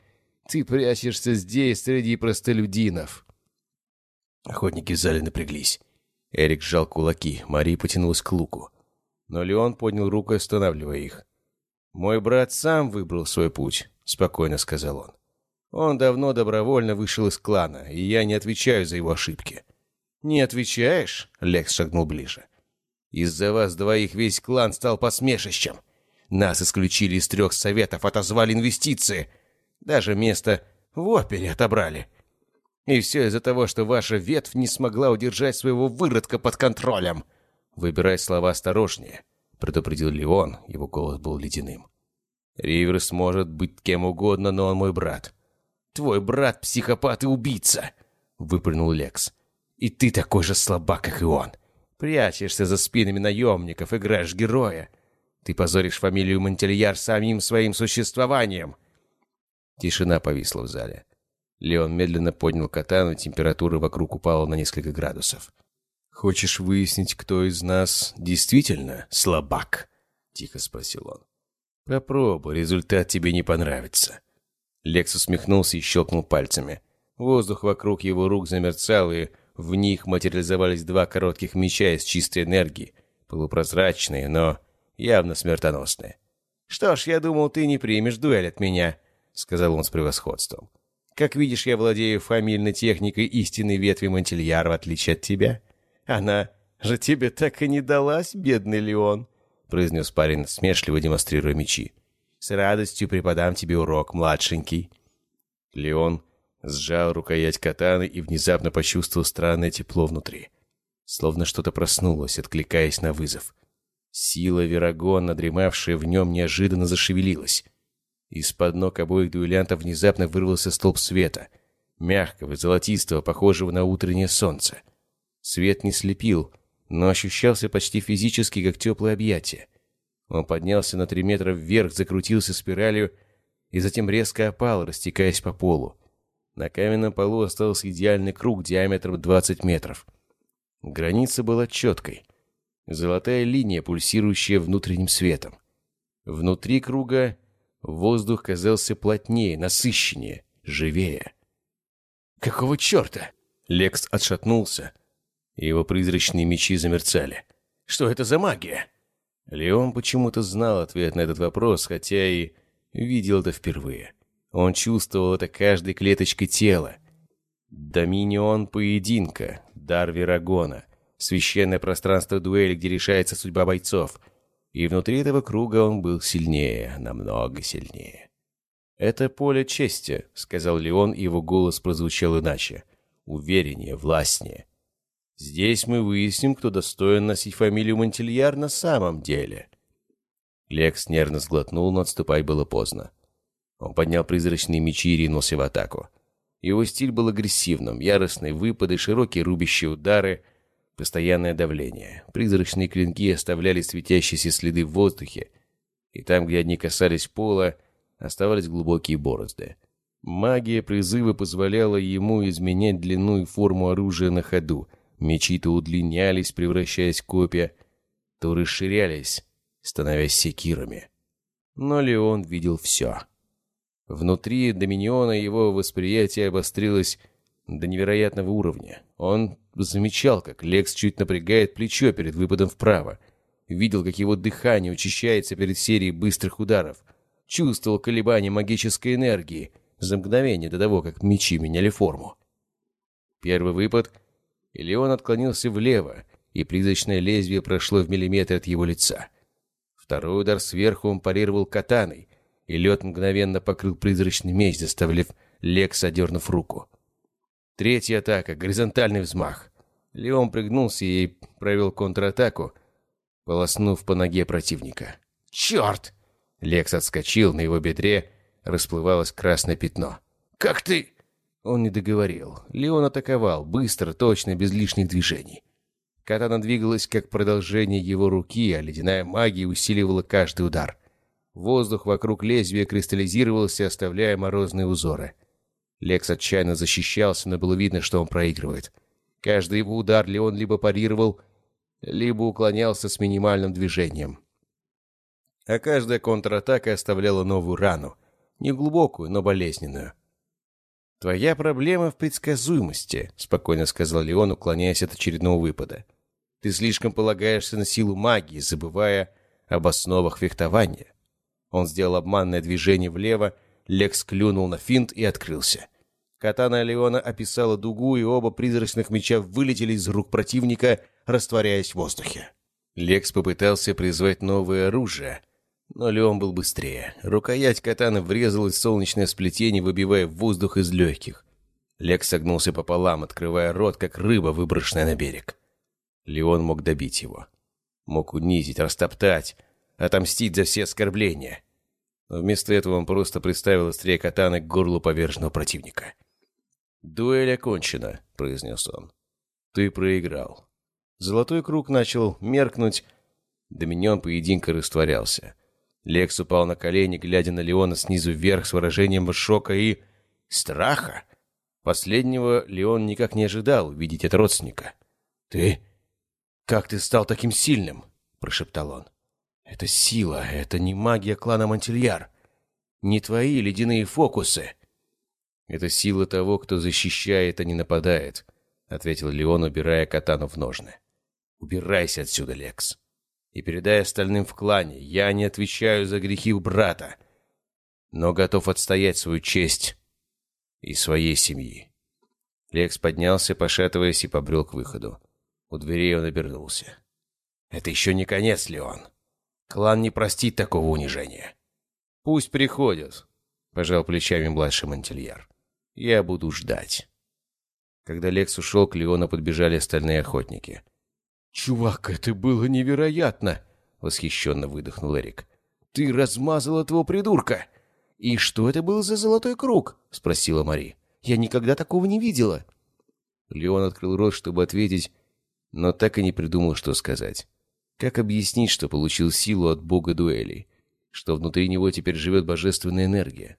Ты прячешься здесь, среди простолюдинов. Охотники в зале напряглись. Эрик сжал кулаки, Мари потянулась к луку. Но Леон поднял руку, останавливая их. «Мой брат сам выбрал свой путь», — спокойно сказал он. «Он давно добровольно вышел из клана, и я не отвечаю за его ошибки». «Не отвечаешь?» — Лекс шагнул ближе. «Из-за вас двоих весь клан стал посмешищем. Нас исключили из трех советов, отозвали инвестиции. Даже место в опере отобрали. И все из-за того, что ваша ветвь не смогла удержать своего выродка под контролем. Выбирай слова осторожнее, предупредил Леон, его голос был ледяным. Риверс может быть кем угодно, но он мой брат. Твой брат психопат и убийца, выплюнул Лекс. И ты такой же слабак, как и он. Прячешься за спинами наемников, играешь героя. Ты позоришь фамилию Монтельяр самим своим существованием. Тишина повисла в зале. Леон медленно поднял катану, температура вокруг упала на несколько градусов. «Хочешь выяснить, кто из нас действительно слабак?» — тихо спросил он. «Попробуй, результат тебе не понравится». Лекс усмехнулся и щелкнул пальцами. Воздух вокруг его рук замерцал, и в них материализовались два коротких меча из чистой энергии, полупрозрачные, но явно смертоносные. «Что ж, я думал, ты не примешь дуэль от меня», — сказал он с превосходством. «Как видишь, я владею фамильной техникой истинной ветви Монтильяр, в отличие от тебя. Она же тебе так и не далась, бедный Леон», — произнес парень, смешливо демонстрируя мечи. «С радостью преподам тебе урок, младшенький». Леон Сжал рукоять катаны и внезапно почувствовал странное тепло внутри. Словно что-то проснулось, откликаясь на вызов. Сила Верагона, дремавшая в нем, неожиданно зашевелилась. Из-под ног обоих дуэлянтов внезапно вырвался столб света, мягкого, золотистого, похожего на утреннее солнце. Свет не слепил, но ощущался почти физически, как теплое объятие. Он поднялся на три метра вверх, закрутился спиралью и затем резко опал, растекаясь по полу. На каменном полу остался идеальный круг диаметром 20 метров. Граница была четкой. Золотая линия, пульсирующая внутренним светом. Внутри круга воздух казался плотнее, насыщеннее, живее. «Какого черта?» Лекс отшатнулся, и его призрачные мечи замерцали. «Что это за магия?» Леон почему-то знал ответ на этот вопрос, хотя и видел это впервые. Он чувствовал это каждой клеточкой тела. Доминион поединка, дар Верагона, священное пространство дуэли, где решается судьба бойцов. И внутри этого круга он был сильнее, намного сильнее. «Это поле чести», — сказал Леон, и его голос прозвучал иначе. Увереннее, властнее. Здесь мы выясним, кто достоин носить фамилию Монтильяр на самом деле». Лекс нервно сглотнул, но отступать было поздно. Он поднял призрачные мечи и ринулся в атаку. Его стиль был агрессивным, яростные выпады, широкие рубящие удары, постоянное давление. Призрачные клинки оставляли светящиеся следы в воздухе, и там, где они касались пола, оставались глубокие борозды. Магия призыва позволяла ему изменять длину и форму оружия на ходу, Мечи то удлинялись, превращаясь в копья, то расширялись, становясь секирами. Но Леон видел все. Внутри Доминиона его восприятие обострилось до невероятного уровня. Он замечал, как Лекс чуть напрягает плечо перед выпадом вправо. Видел, как его дыхание учащается перед серией быстрых ударов. Чувствовал колебания магической энергии за мгновение до того, как мечи меняли форму. Первый выпад — и Леон отклонился влево, и призрачное лезвие прошло в миллиметр от его лица. Второй удар сверху он парировал катаной, и лед мгновенно покрыл призрачный меч, заставив Лекс, одернув руку. Третья атака, горизонтальный взмах. Леон пригнулся и провел контратаку, полоснув по ноге противника. «Черт!» Лекс отскочил, на его бедре расплывалось красное пятно. «Как ты...» Он не договорил. Леон атаковал, быстро, точно, без лишних движений. Катана двигалась как продолжение его руки, а ледяная магия усиливала каждый удар. Воздух вокруг лезвия кристаллизировался, оставляя морозные узоры. Лекс отчаянно защищался, но было видно, что он проигрывает. Каждый его удар Леон либо парировал, либо уклонялся с минимальным движением. А каждая контратака оставляла новую рану. Неглубокую, но болезненную. «Твоя проблема в предсказуемости», — спокойно сказал Леон, уклоняясь от очередного выпада. «Ты слишком полагаешься на силу магии, забывая об основах фехтования». Он сделал обманное движение влево, Лекс клюнул на финт и открылся. Катана Леона описала дугу, и оба призрачных меча вылетели из рук противника, растворяясь в воздухе. Лекс попытался призвать новое оружие, но Леон был быстрее. Рукоять катаны врезалась в солнечное сплетение, выбивая воздух из легких. Лекс согнулся пополам, открывая рот, как рыба, выброшенная на берег. Леон мог добить его. Мог унизить, растоптать, отомстить за все оскорбления. Но вместо этого он просто приставил острие катаны к горлу поверженного противника. «Дуэль окончена», — произнес он. «Ты проиграл». Золотой круг начал меркнуть, доминион поединка растворялся. Лекс упал на колени, глядя на Леона снизу вверх с выражением шока и... страха. Последнего Леон никак не ожидал увидеть от родственника. «Ты... как ты стал таким сильным?» — прошептал он. «Это сила, это не магия клана Монтильяр. Не твои ледяные фокусы». «Это сила того, кто защищает, а не нападает», — ответил Леон, убирая катану в ножны. «Убирайся отсюда, Лекс» и передай остальным в клане. Я не отвечаю за грехи у брата, но готов отстоять свою честь и своей семьи». Лекс поднялся, пошатываясь, и побрел к выходу. У дверей он обернулся. «Это еще не конец, Леон. Клан не простит такого унижения». «Пусть приходят», — пожал плечами младший Монтельяр. Я буду ждать». Когда Лекс ушел, к Леону подбежали остальные охотники. «Чувак, это было невероятно!» — восхищенно выдохнул Эрик. «Ты размазал этого придурка!» «И что это был за золотой круг?» — спросила Мари. «Я никогда такого не видела». Леон открыл рот, чтобы ответить, но так и не придумал, что сказать. Как объяснить, что получил силу от бога дуэлей? Что внутри него теперь живет божественная энергия?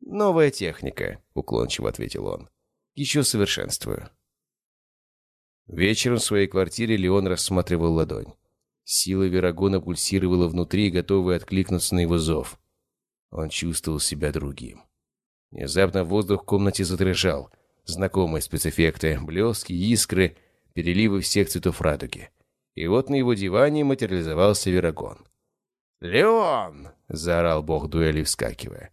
«Новая техника», — уклончиво ответил он. Еще совершенствую. Вечером в своей квартире Леон рассматривал ладонь. Сила Верагона пульсировала внутри, готовая откликнуться на его зов. Он чувствовал себя другим. Внезапно воздух в комнате задрожал. Знакомые спецэффекты, блески, искры, переливы всех цветов радуги. И вот на его диване материализовался Верагон. «Леон!» — заорал бог дуэли, вскакивая.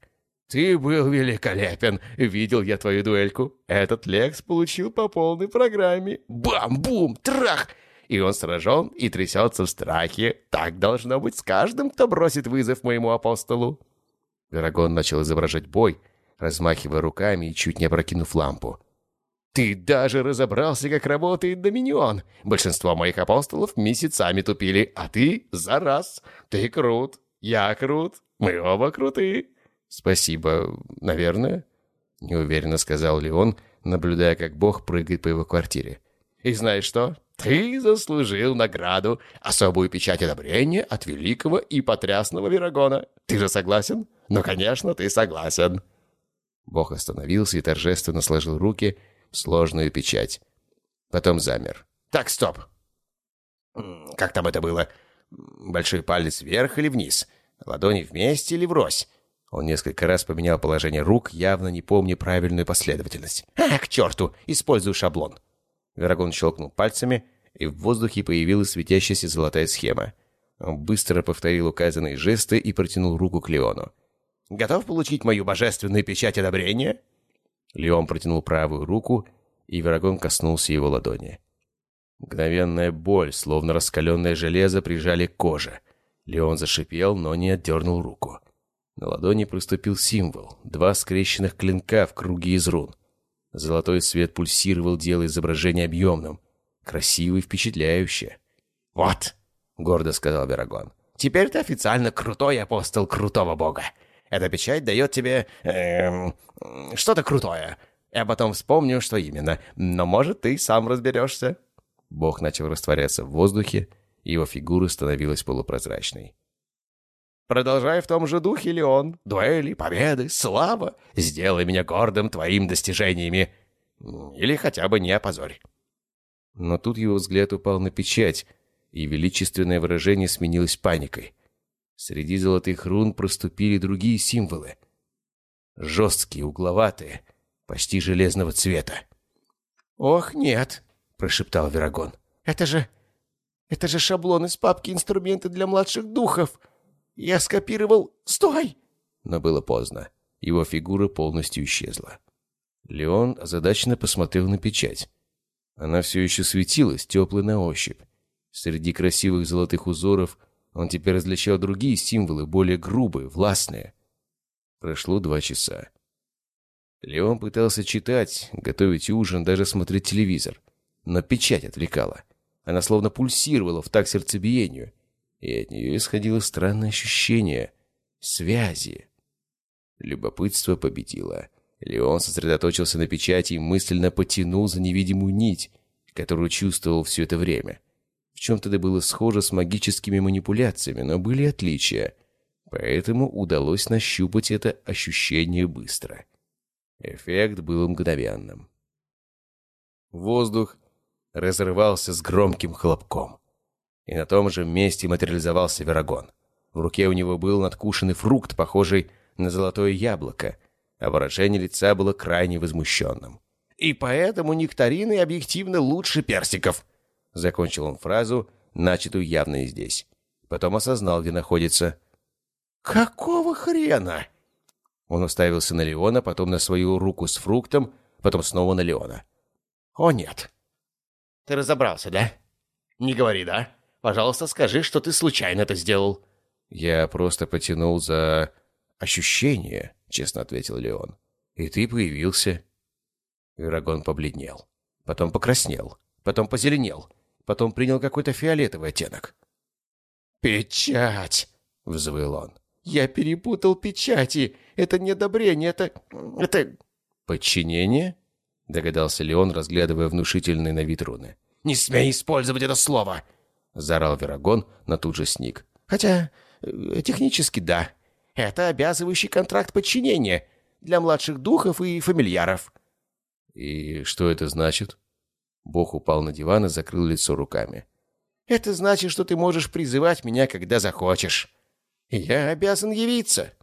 «Ты был великолепен! Видел я твою дуэльку. Этот Лекс получил по полной программе. Бам-бум! Трах!» И он сражен и трясется в страхе. Так должно быть с каждым, кто бросит вызов моему апостолу. Драгон начал изображать бой, размахивая руками и чуть не опрокинув лампу. «Ты даже разобрался, как работает Доминион. Большинство моих апостолов месяцами тупили, а ты за раз. Ты крут, я крут, мы оба крутые». «Спасибо, наверное», — неуверенно сказал Леон, наблюдая, как Бог прыгает по его квартире. «И знаешь что? Ты заслужил награду, особую печать одобрения от великого и потрясного Верагона. Ты же согласен? Ну, конечно, ты согласен». Бог остановился и торжественно сложил руки в сложную печать. Потом замер. «Так, стоп!» «Как там это было? Большой палец вверх или вниз? Ладони вместе или врозь? Он несколько раз поменял положение рук, явно не помня правильную последовательность. «А, к черту! Использую шаблон!» Верагон щелкнул пальцами, и в воздухе появилась светящаяся золотая схема. Он быстро повторил указанные жесты и протянул руку к Леону. «Готов получить мою божественную печать одобрения?» Леон протянул правую руку, и Верагон коснулся его ладони. Мгновенная боль, словно раскаленное железо, прижали к коже. Леон зашипел, но не отдернул руку. На ладони проступил символ. Два скрещенных клинка в круге из рун. Золотой свет пульсировал, делая изображение объемным. Красиво и впечатляюще. «Вот!» — гордо сказал Верагон. «Теперь ты официально крутой апостол крутого бога. Эта печать дает тебе... Эм, что-то крутое. Я потом вспомню, что именно. Но, может, ты сам разберешься». Бог начал растворяться в воздухе, и его фигура становилась полупрозрачной. Продолжай в том же духе, Леон. Дуэли, победы, слава. Сделай меня гордым твоим достижениями. Или хотя бы не опозорь. Но тут его взгляд упал на печать, и величественное выражение сменилось паникой. Среди золотых рун проступили другие символы. Жесткие, угловатые, почти железного цвета. «Ох, нет!» — прошептал Верагон. «Это же... это же шаблон из папки «Инструменты для младших духов». Я скопировал... Стой!» Но было поздно. Его фигура полностью исчезла. Леон озадаченно посмотрел на печать. Она все еще светилась, теплой на ощупь. Среди красивых золотых узоров он теперь различал другие символы, более грубые, властные. Прошло два часа. Леон пытался читать, готовить ужин, даже смотреть телевизор. Но печать отвлекала. Она словно пульсировала в такт сердцебиению и от нее исходило странное ощущение связи. Любопытство победило. Леон сосредоточился на печати и мысленно потянул за невидимую нить, которую чувствовал все это время. В чем-то это было схоже с магическими манипуляциями, но были отличия. Поэтому удалось нащупать это ощущение быстро. Эффект был мгновенным. Воздух разрывался с громким хлопком и на том же месте материализовался Верагон. В руке у него был надкушенный фрукт, похожий на золотое яблоко, а выражение лица было крайне возмущенным. «И поэтому нектарины объективно лучше персиков!» Закончил он фразу, начатую явно и здесь. Потом осознал, где находится. «Какого хрена?» Он уставился на Леона, потом на свою руку с фруктом, потом снова на Леона. «О, нет!» «Ты разобрался, да?» «Не говори, да?» Пожалуйста, скажи, что ты случайно это сделал». «Я просто потянул за ощущение», — честно ответил Леон. И ты появился. Верагон побледнел. Потом покраснел. Потом позеленел. Потом принял какой-то фиолетовый оттенок. «Печать!» — взвыл он. «Я перепутал печати. Это не одобрение, это... это...» «Подчинение?» — догадался Леон, разглядывая внушительные на вид руны. «Не смей использовать это слово!» — заорал Верагон, но тут же сник. «Хотя, э, технически да. Это обязывающий контракт подчинения для младших духов и фамильяров». «И что это значит?» Бог упал на диван и закрыл лицо руками. «Это значит, что ты можешь призывать меня, когда захочешь. Я обязан явиться».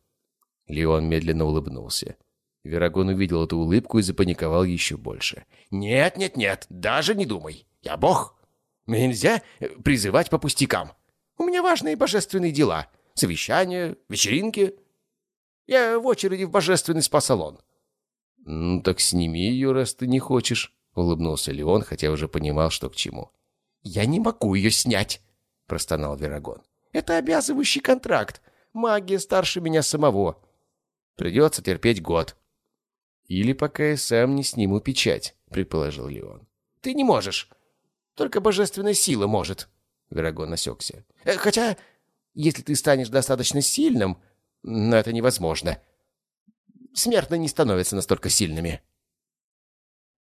Леон медленно улыбнулся. Верагон увидел эту улыбку и запаниковал еще больше. «Нет, нет, нет, даже не думай. Я бог. Нельзя э, призывать по пустякам. У меня важные божественные дела. Совещания, вечеринки. Я в очереди в божественный спа-салон». «Ну так сними ее, раз ты не хочешь», — улыбнулся Леон, хотя уже понимал, что к чему. «Я не могу ее снять», — простонал Верагон. «Это обязывающий контракт. Магия старше меня самого. Придется терпеть год». «Или пока я сам не сниму печать», — предположил Леон. «Ты не можешь. Только божественная сила может». Верагон осекся. «Э, «Хотя, если ты станешь достаточно сильным, но это невозможно. Смертные не становятся настолько сильными».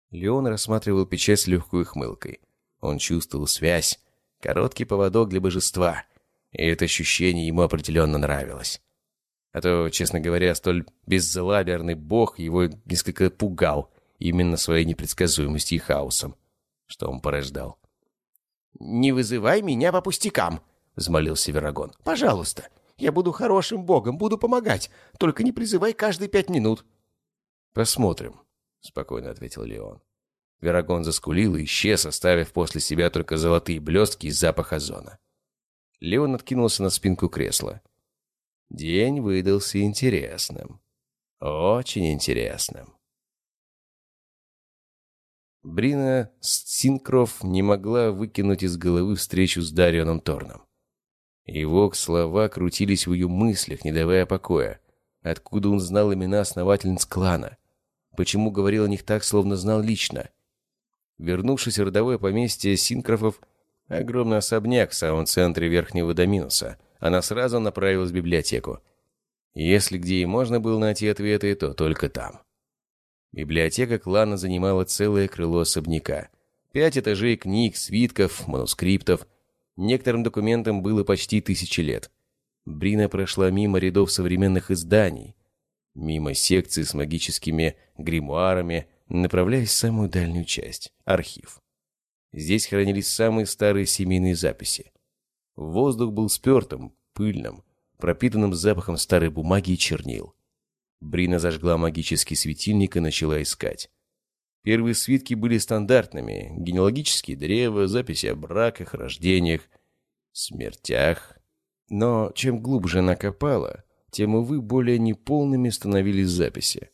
Леон рассматривал печать с легкой хмылкой. Он чувствовал связь, короткий поводок для божества, и это ощущение ему определенно нравилось. А то, честно говоря, столь беззалаберный бог его несколько пугал именно своей непредсказуемостью и хаосом, что он порождал. «Не вызывай меня по пустякам», — взмолился Верагон. «Пожалуйста, я буду хорошим богом, буду помогать, только не призывай каждые пять минут». «Посмотрим», — спокойно ответил Леон. Верагон заскулил и исчез, оставив после себя только золотые блестки и запах озона. Леон откинулся на спинку кресла. День выдался интересным. Очень интересным. Брина Синкров не могла выкинуть из головы встречу с Дарионом Торном. Его слова крутились в ее мыслях, не давая покоя. Откуда он знал имена основательниц клана? Почему говорил о них так, словно знал лично? Вернувшись в родовое поместье Синкрофов, огромный особняк в самом центре Верхнего Доминуса, она сразу направилась в библиотеку. Если где и можно было найти ответы, то только там. Библиотека клана занимала целое крыло особняка. Пять этажей книг, свитков, манускриптов. Некоторым документам было почти тысячи лет. Брина прошла мимо рядов современных изданий, мимо секций с магическими гримуарами, направляясь в самую дальнюю часть — архив. Здесь хранились самые старые семейные записи. Воздух был спертым, пыльным, пропитанным запахом старой бумаги и чернил. Брина зажгла магический светильник и начала искать. Первые свитки были стандартными. Генеалогические древа, записи о браках, рождениях, смертях. Но чем глубже она копала, тем, увы, более неполными становились записи.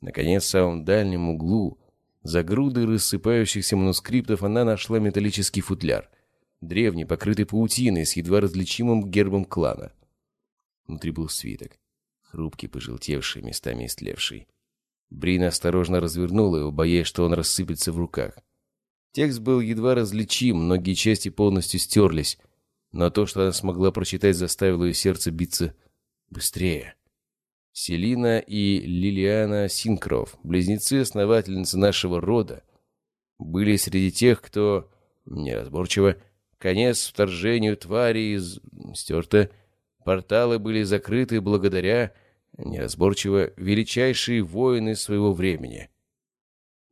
Наконец, в самом дальнем углу, за грудой рассыпающихся манускриптов, она нашла металлический футляр — древний, покрытый паутиной, с едва различимым гербом клана. Внутри был свиток, хрупкий, пожелтевший, местами истлевший. Брина осторожно развернула его, боясь, что он рассыпется в руках. Текст был едва различим, многие части полностью стерлись, но то, что она смогла прочитать, заставило ее сердце биться быстрее. Селина и Лилиана Синкров, близнецы-основательницы нашего рода, были среди тех, кто, неразборчиво, Конец вторжению твари из... стерто. Порталы были закрыты благодаря, неразборчиво, величайшие воины своего времени.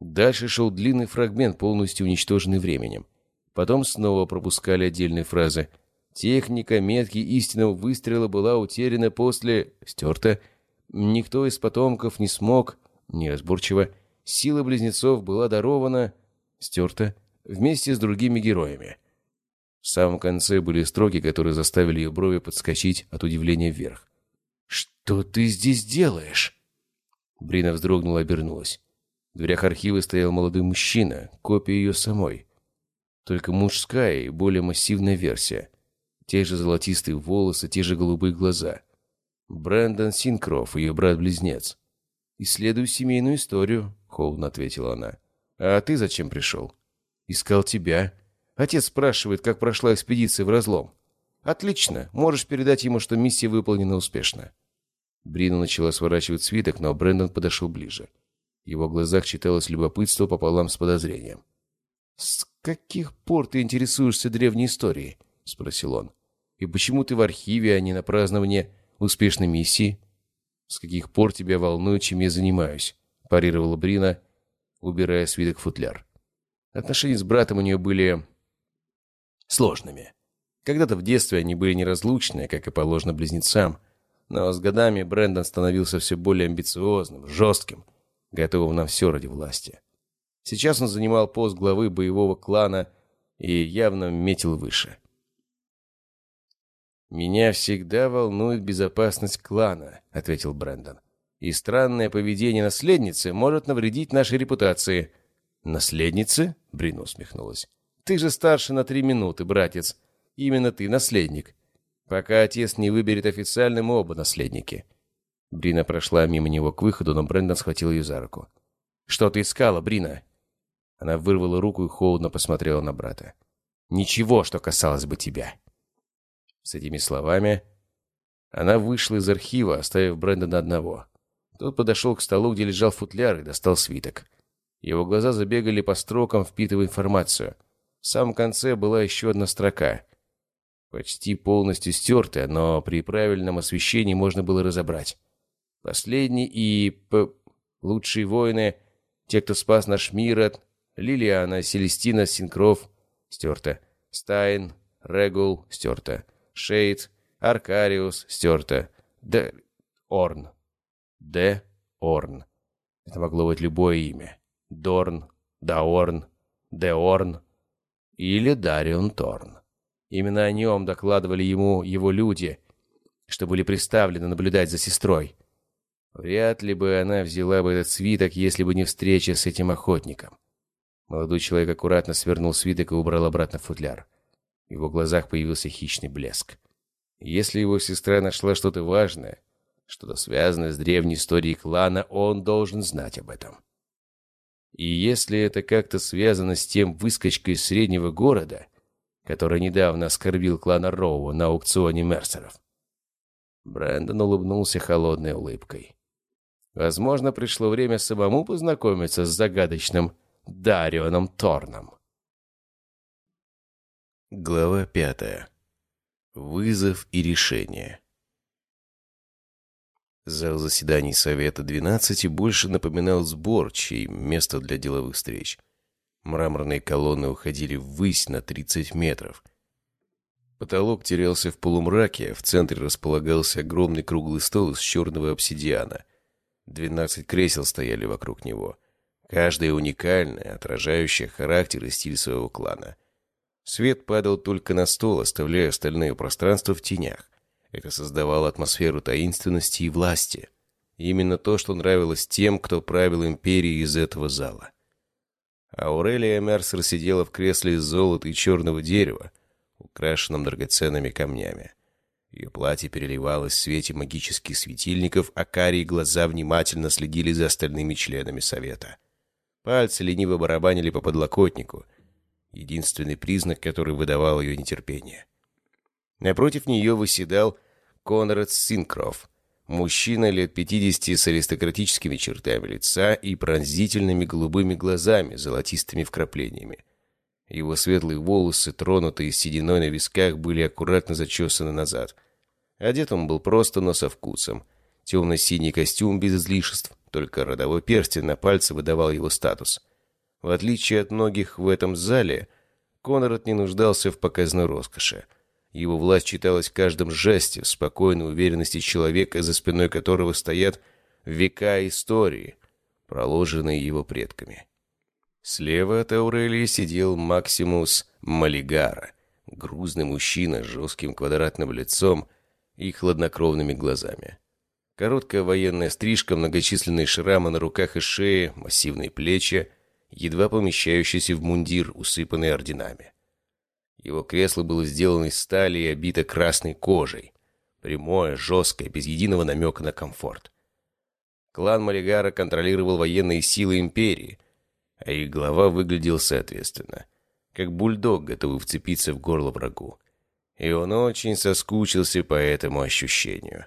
Дальше шел длинный фрагмент, полностью уничтоженный временем. Потом снова пропускали отдельные фразы. Техника метки истинного выстрела была утеряна после... стерто. Никто из потомков не смог... неразборчиво. Сила близнецов была дарована... стерто. Вместе с другими героями. В самом конце были строки, которые заставили ее брови подскочить от удивления вверх. «Что ты здесь делаешь?» Брина вздрогнула и обернулась. В дверях архива стоял молодой мужчина, копия ее самой. Только мужская и более массивная версия. Те же золотистые волосы, те же голубые глаза. Брэндон Синкроф, ее брат-близнец. «Исследую семейную историю», — холодно ответила она. «А ты зачем пришел?» «Искал тебя. Отец спрашивает, как прошла экспедиция в разлом». «Отлично. Можешь передать ему, что миссия выполнена успешно». Брина начала сворачивать свиток, но Брэндон подошел ближе. В его глазах читалось любопытство пополам с подозрением. «С каких пор ты интересуешься древней историей?» — спросил он. «И почему ты в архиве, а не на праздновании успешной миссии?» «С каких пор тебя волнует, чем я занимаюсь?» — парировала Брина, убирая свиток в футляр. Отношения с братом у нее были сложными. Когда-то в детстве они были неразлучны, как и положено близнецам, но с годами Брэндон становился все более амбициозным, жестким, готовым на все ради власти. Сейчас он занимал пост главы боевого клана и явно метил выше. «Меня всегда волнует безопасность клана», — ответил Брэндон. «И странное поведение наследницы может навредить нашей репутации». «Наследницы?» — Брина усмехнулась. «Ты же старше на три минуты, братец. Именно ты наследник. Пока отец не выберет официально, мы оба наследники». Брина прошла мимо него к выходу, но Брэндон схватил ее за руку. «Что ты искала, Брина?» Она вырвала руку и холодно посмотрела на брата. «Ничего, что касалось бы тебя». С этими словами она вышла из архива, оставив Брэндона одного. Тот подошел к столу, где лежал футляр, и достал свиток. Его глаза забегали по строкам, впитывая информацию. В самом конце была еще одна строка. Почти полностью стертая, но при правильном освещении можно было разобрать. Последний и... П... Лучшие воины, те, кто спас наш мир от... Лилиана, Селестина, Синкров, стерто. Стайн, Регул, стерто. Шейд, Аркариус, стерто. Д... Орн. Д. Орн. Это могло быть любое имя. Дорн, Даорн, Деорн или Дарион Торн. Именно о нем докладывали ему его люди, что были приставлены наблюдать за сестрой. Вряд ли бы она взяла бы этот свиток, если бы не встреча с этим охотником. Молодой человек аккуратно свернул свиток и убрал обратно в футляр. В его глазах появился хищный блеск. Если его сестра нашла что-то важное, что-то связанное с древней историей клана, он должен знать об этом. И если это как-то связано с тем выскочкой из среднего города, который недавно оскорбил клана Роу на аукционе Мерсеров. Брэндон улыбнулся холодной улыбкой. Возможно, пришло время самому познакомиться с загадочным Дарионом Торном. Глава пятая. Вызов и решение. Зал заседаний Совета 12 больше напоминал сбор, чей место для деловых встреч. Мраморные колонны уходили ввысь на 30 метров. Потолок терялся в полумраке, в центре располагался огромный круглый стол из черного обсидиана. Двенадцать кресел стояли вокруг него. Каждое уникальное, отражающее характер и стиль своего клана. Свет падал только на стол, оставляя остальное пространство в тенях. Это создавало атмосферу таинственности и власти. Именно то, что нравилось тем, кто правил империей из этого зала. Аурелия Мерсер сидела в кресле из золота и черного дерева, украшенном драгоценными камнями. Ее платье переливалось в свете магических светильников, а карие глаза внимательно следили за остальными членами совета. Пальцы лениво барабанили по подлокотнику, единственный признак, который выдавал ее нетерпение. Напротив нее выседал Конрад Синкроф, мужчина лет пятидесяти с аристократическими чертами лица и пронзительными голубыми глазами, золотистыми вкраплениями. Его светлые волосы, тронутые сединой на висках, были аккуратно зачесаны назад. Одет он был просто, но со вкусом. Темно-синий костюм без излишеств, только родовой перстень на пальце выдавал его статус. В отличие от многих в этом зале, Конрад не нуждался в показной роскоши. Его власть читалась в каждом жесте, в спокойной уверенности человека, за спиной которого стоят века истории, проложенные его предками. Слева от Аурелии сидел Максимус Малигара, грузный мужчина с жестким квадратным лицом и хладнокровными глазами. Короткая военная стрижка, многочисленные шрамы на руках и шее, массивные плечи, едва помещающиеся в мундир, усыпанный орденами. Его кресло было сделано из стали и обито красной кожей. Прямое, жесткое, без единого намека на комфорт. Клан Малигара контролировал военные силы империи, а их глава выглядел соответственно, как бульдог, готовый вцепиться в горло врагу. И он очень соскучился по этому ощущению.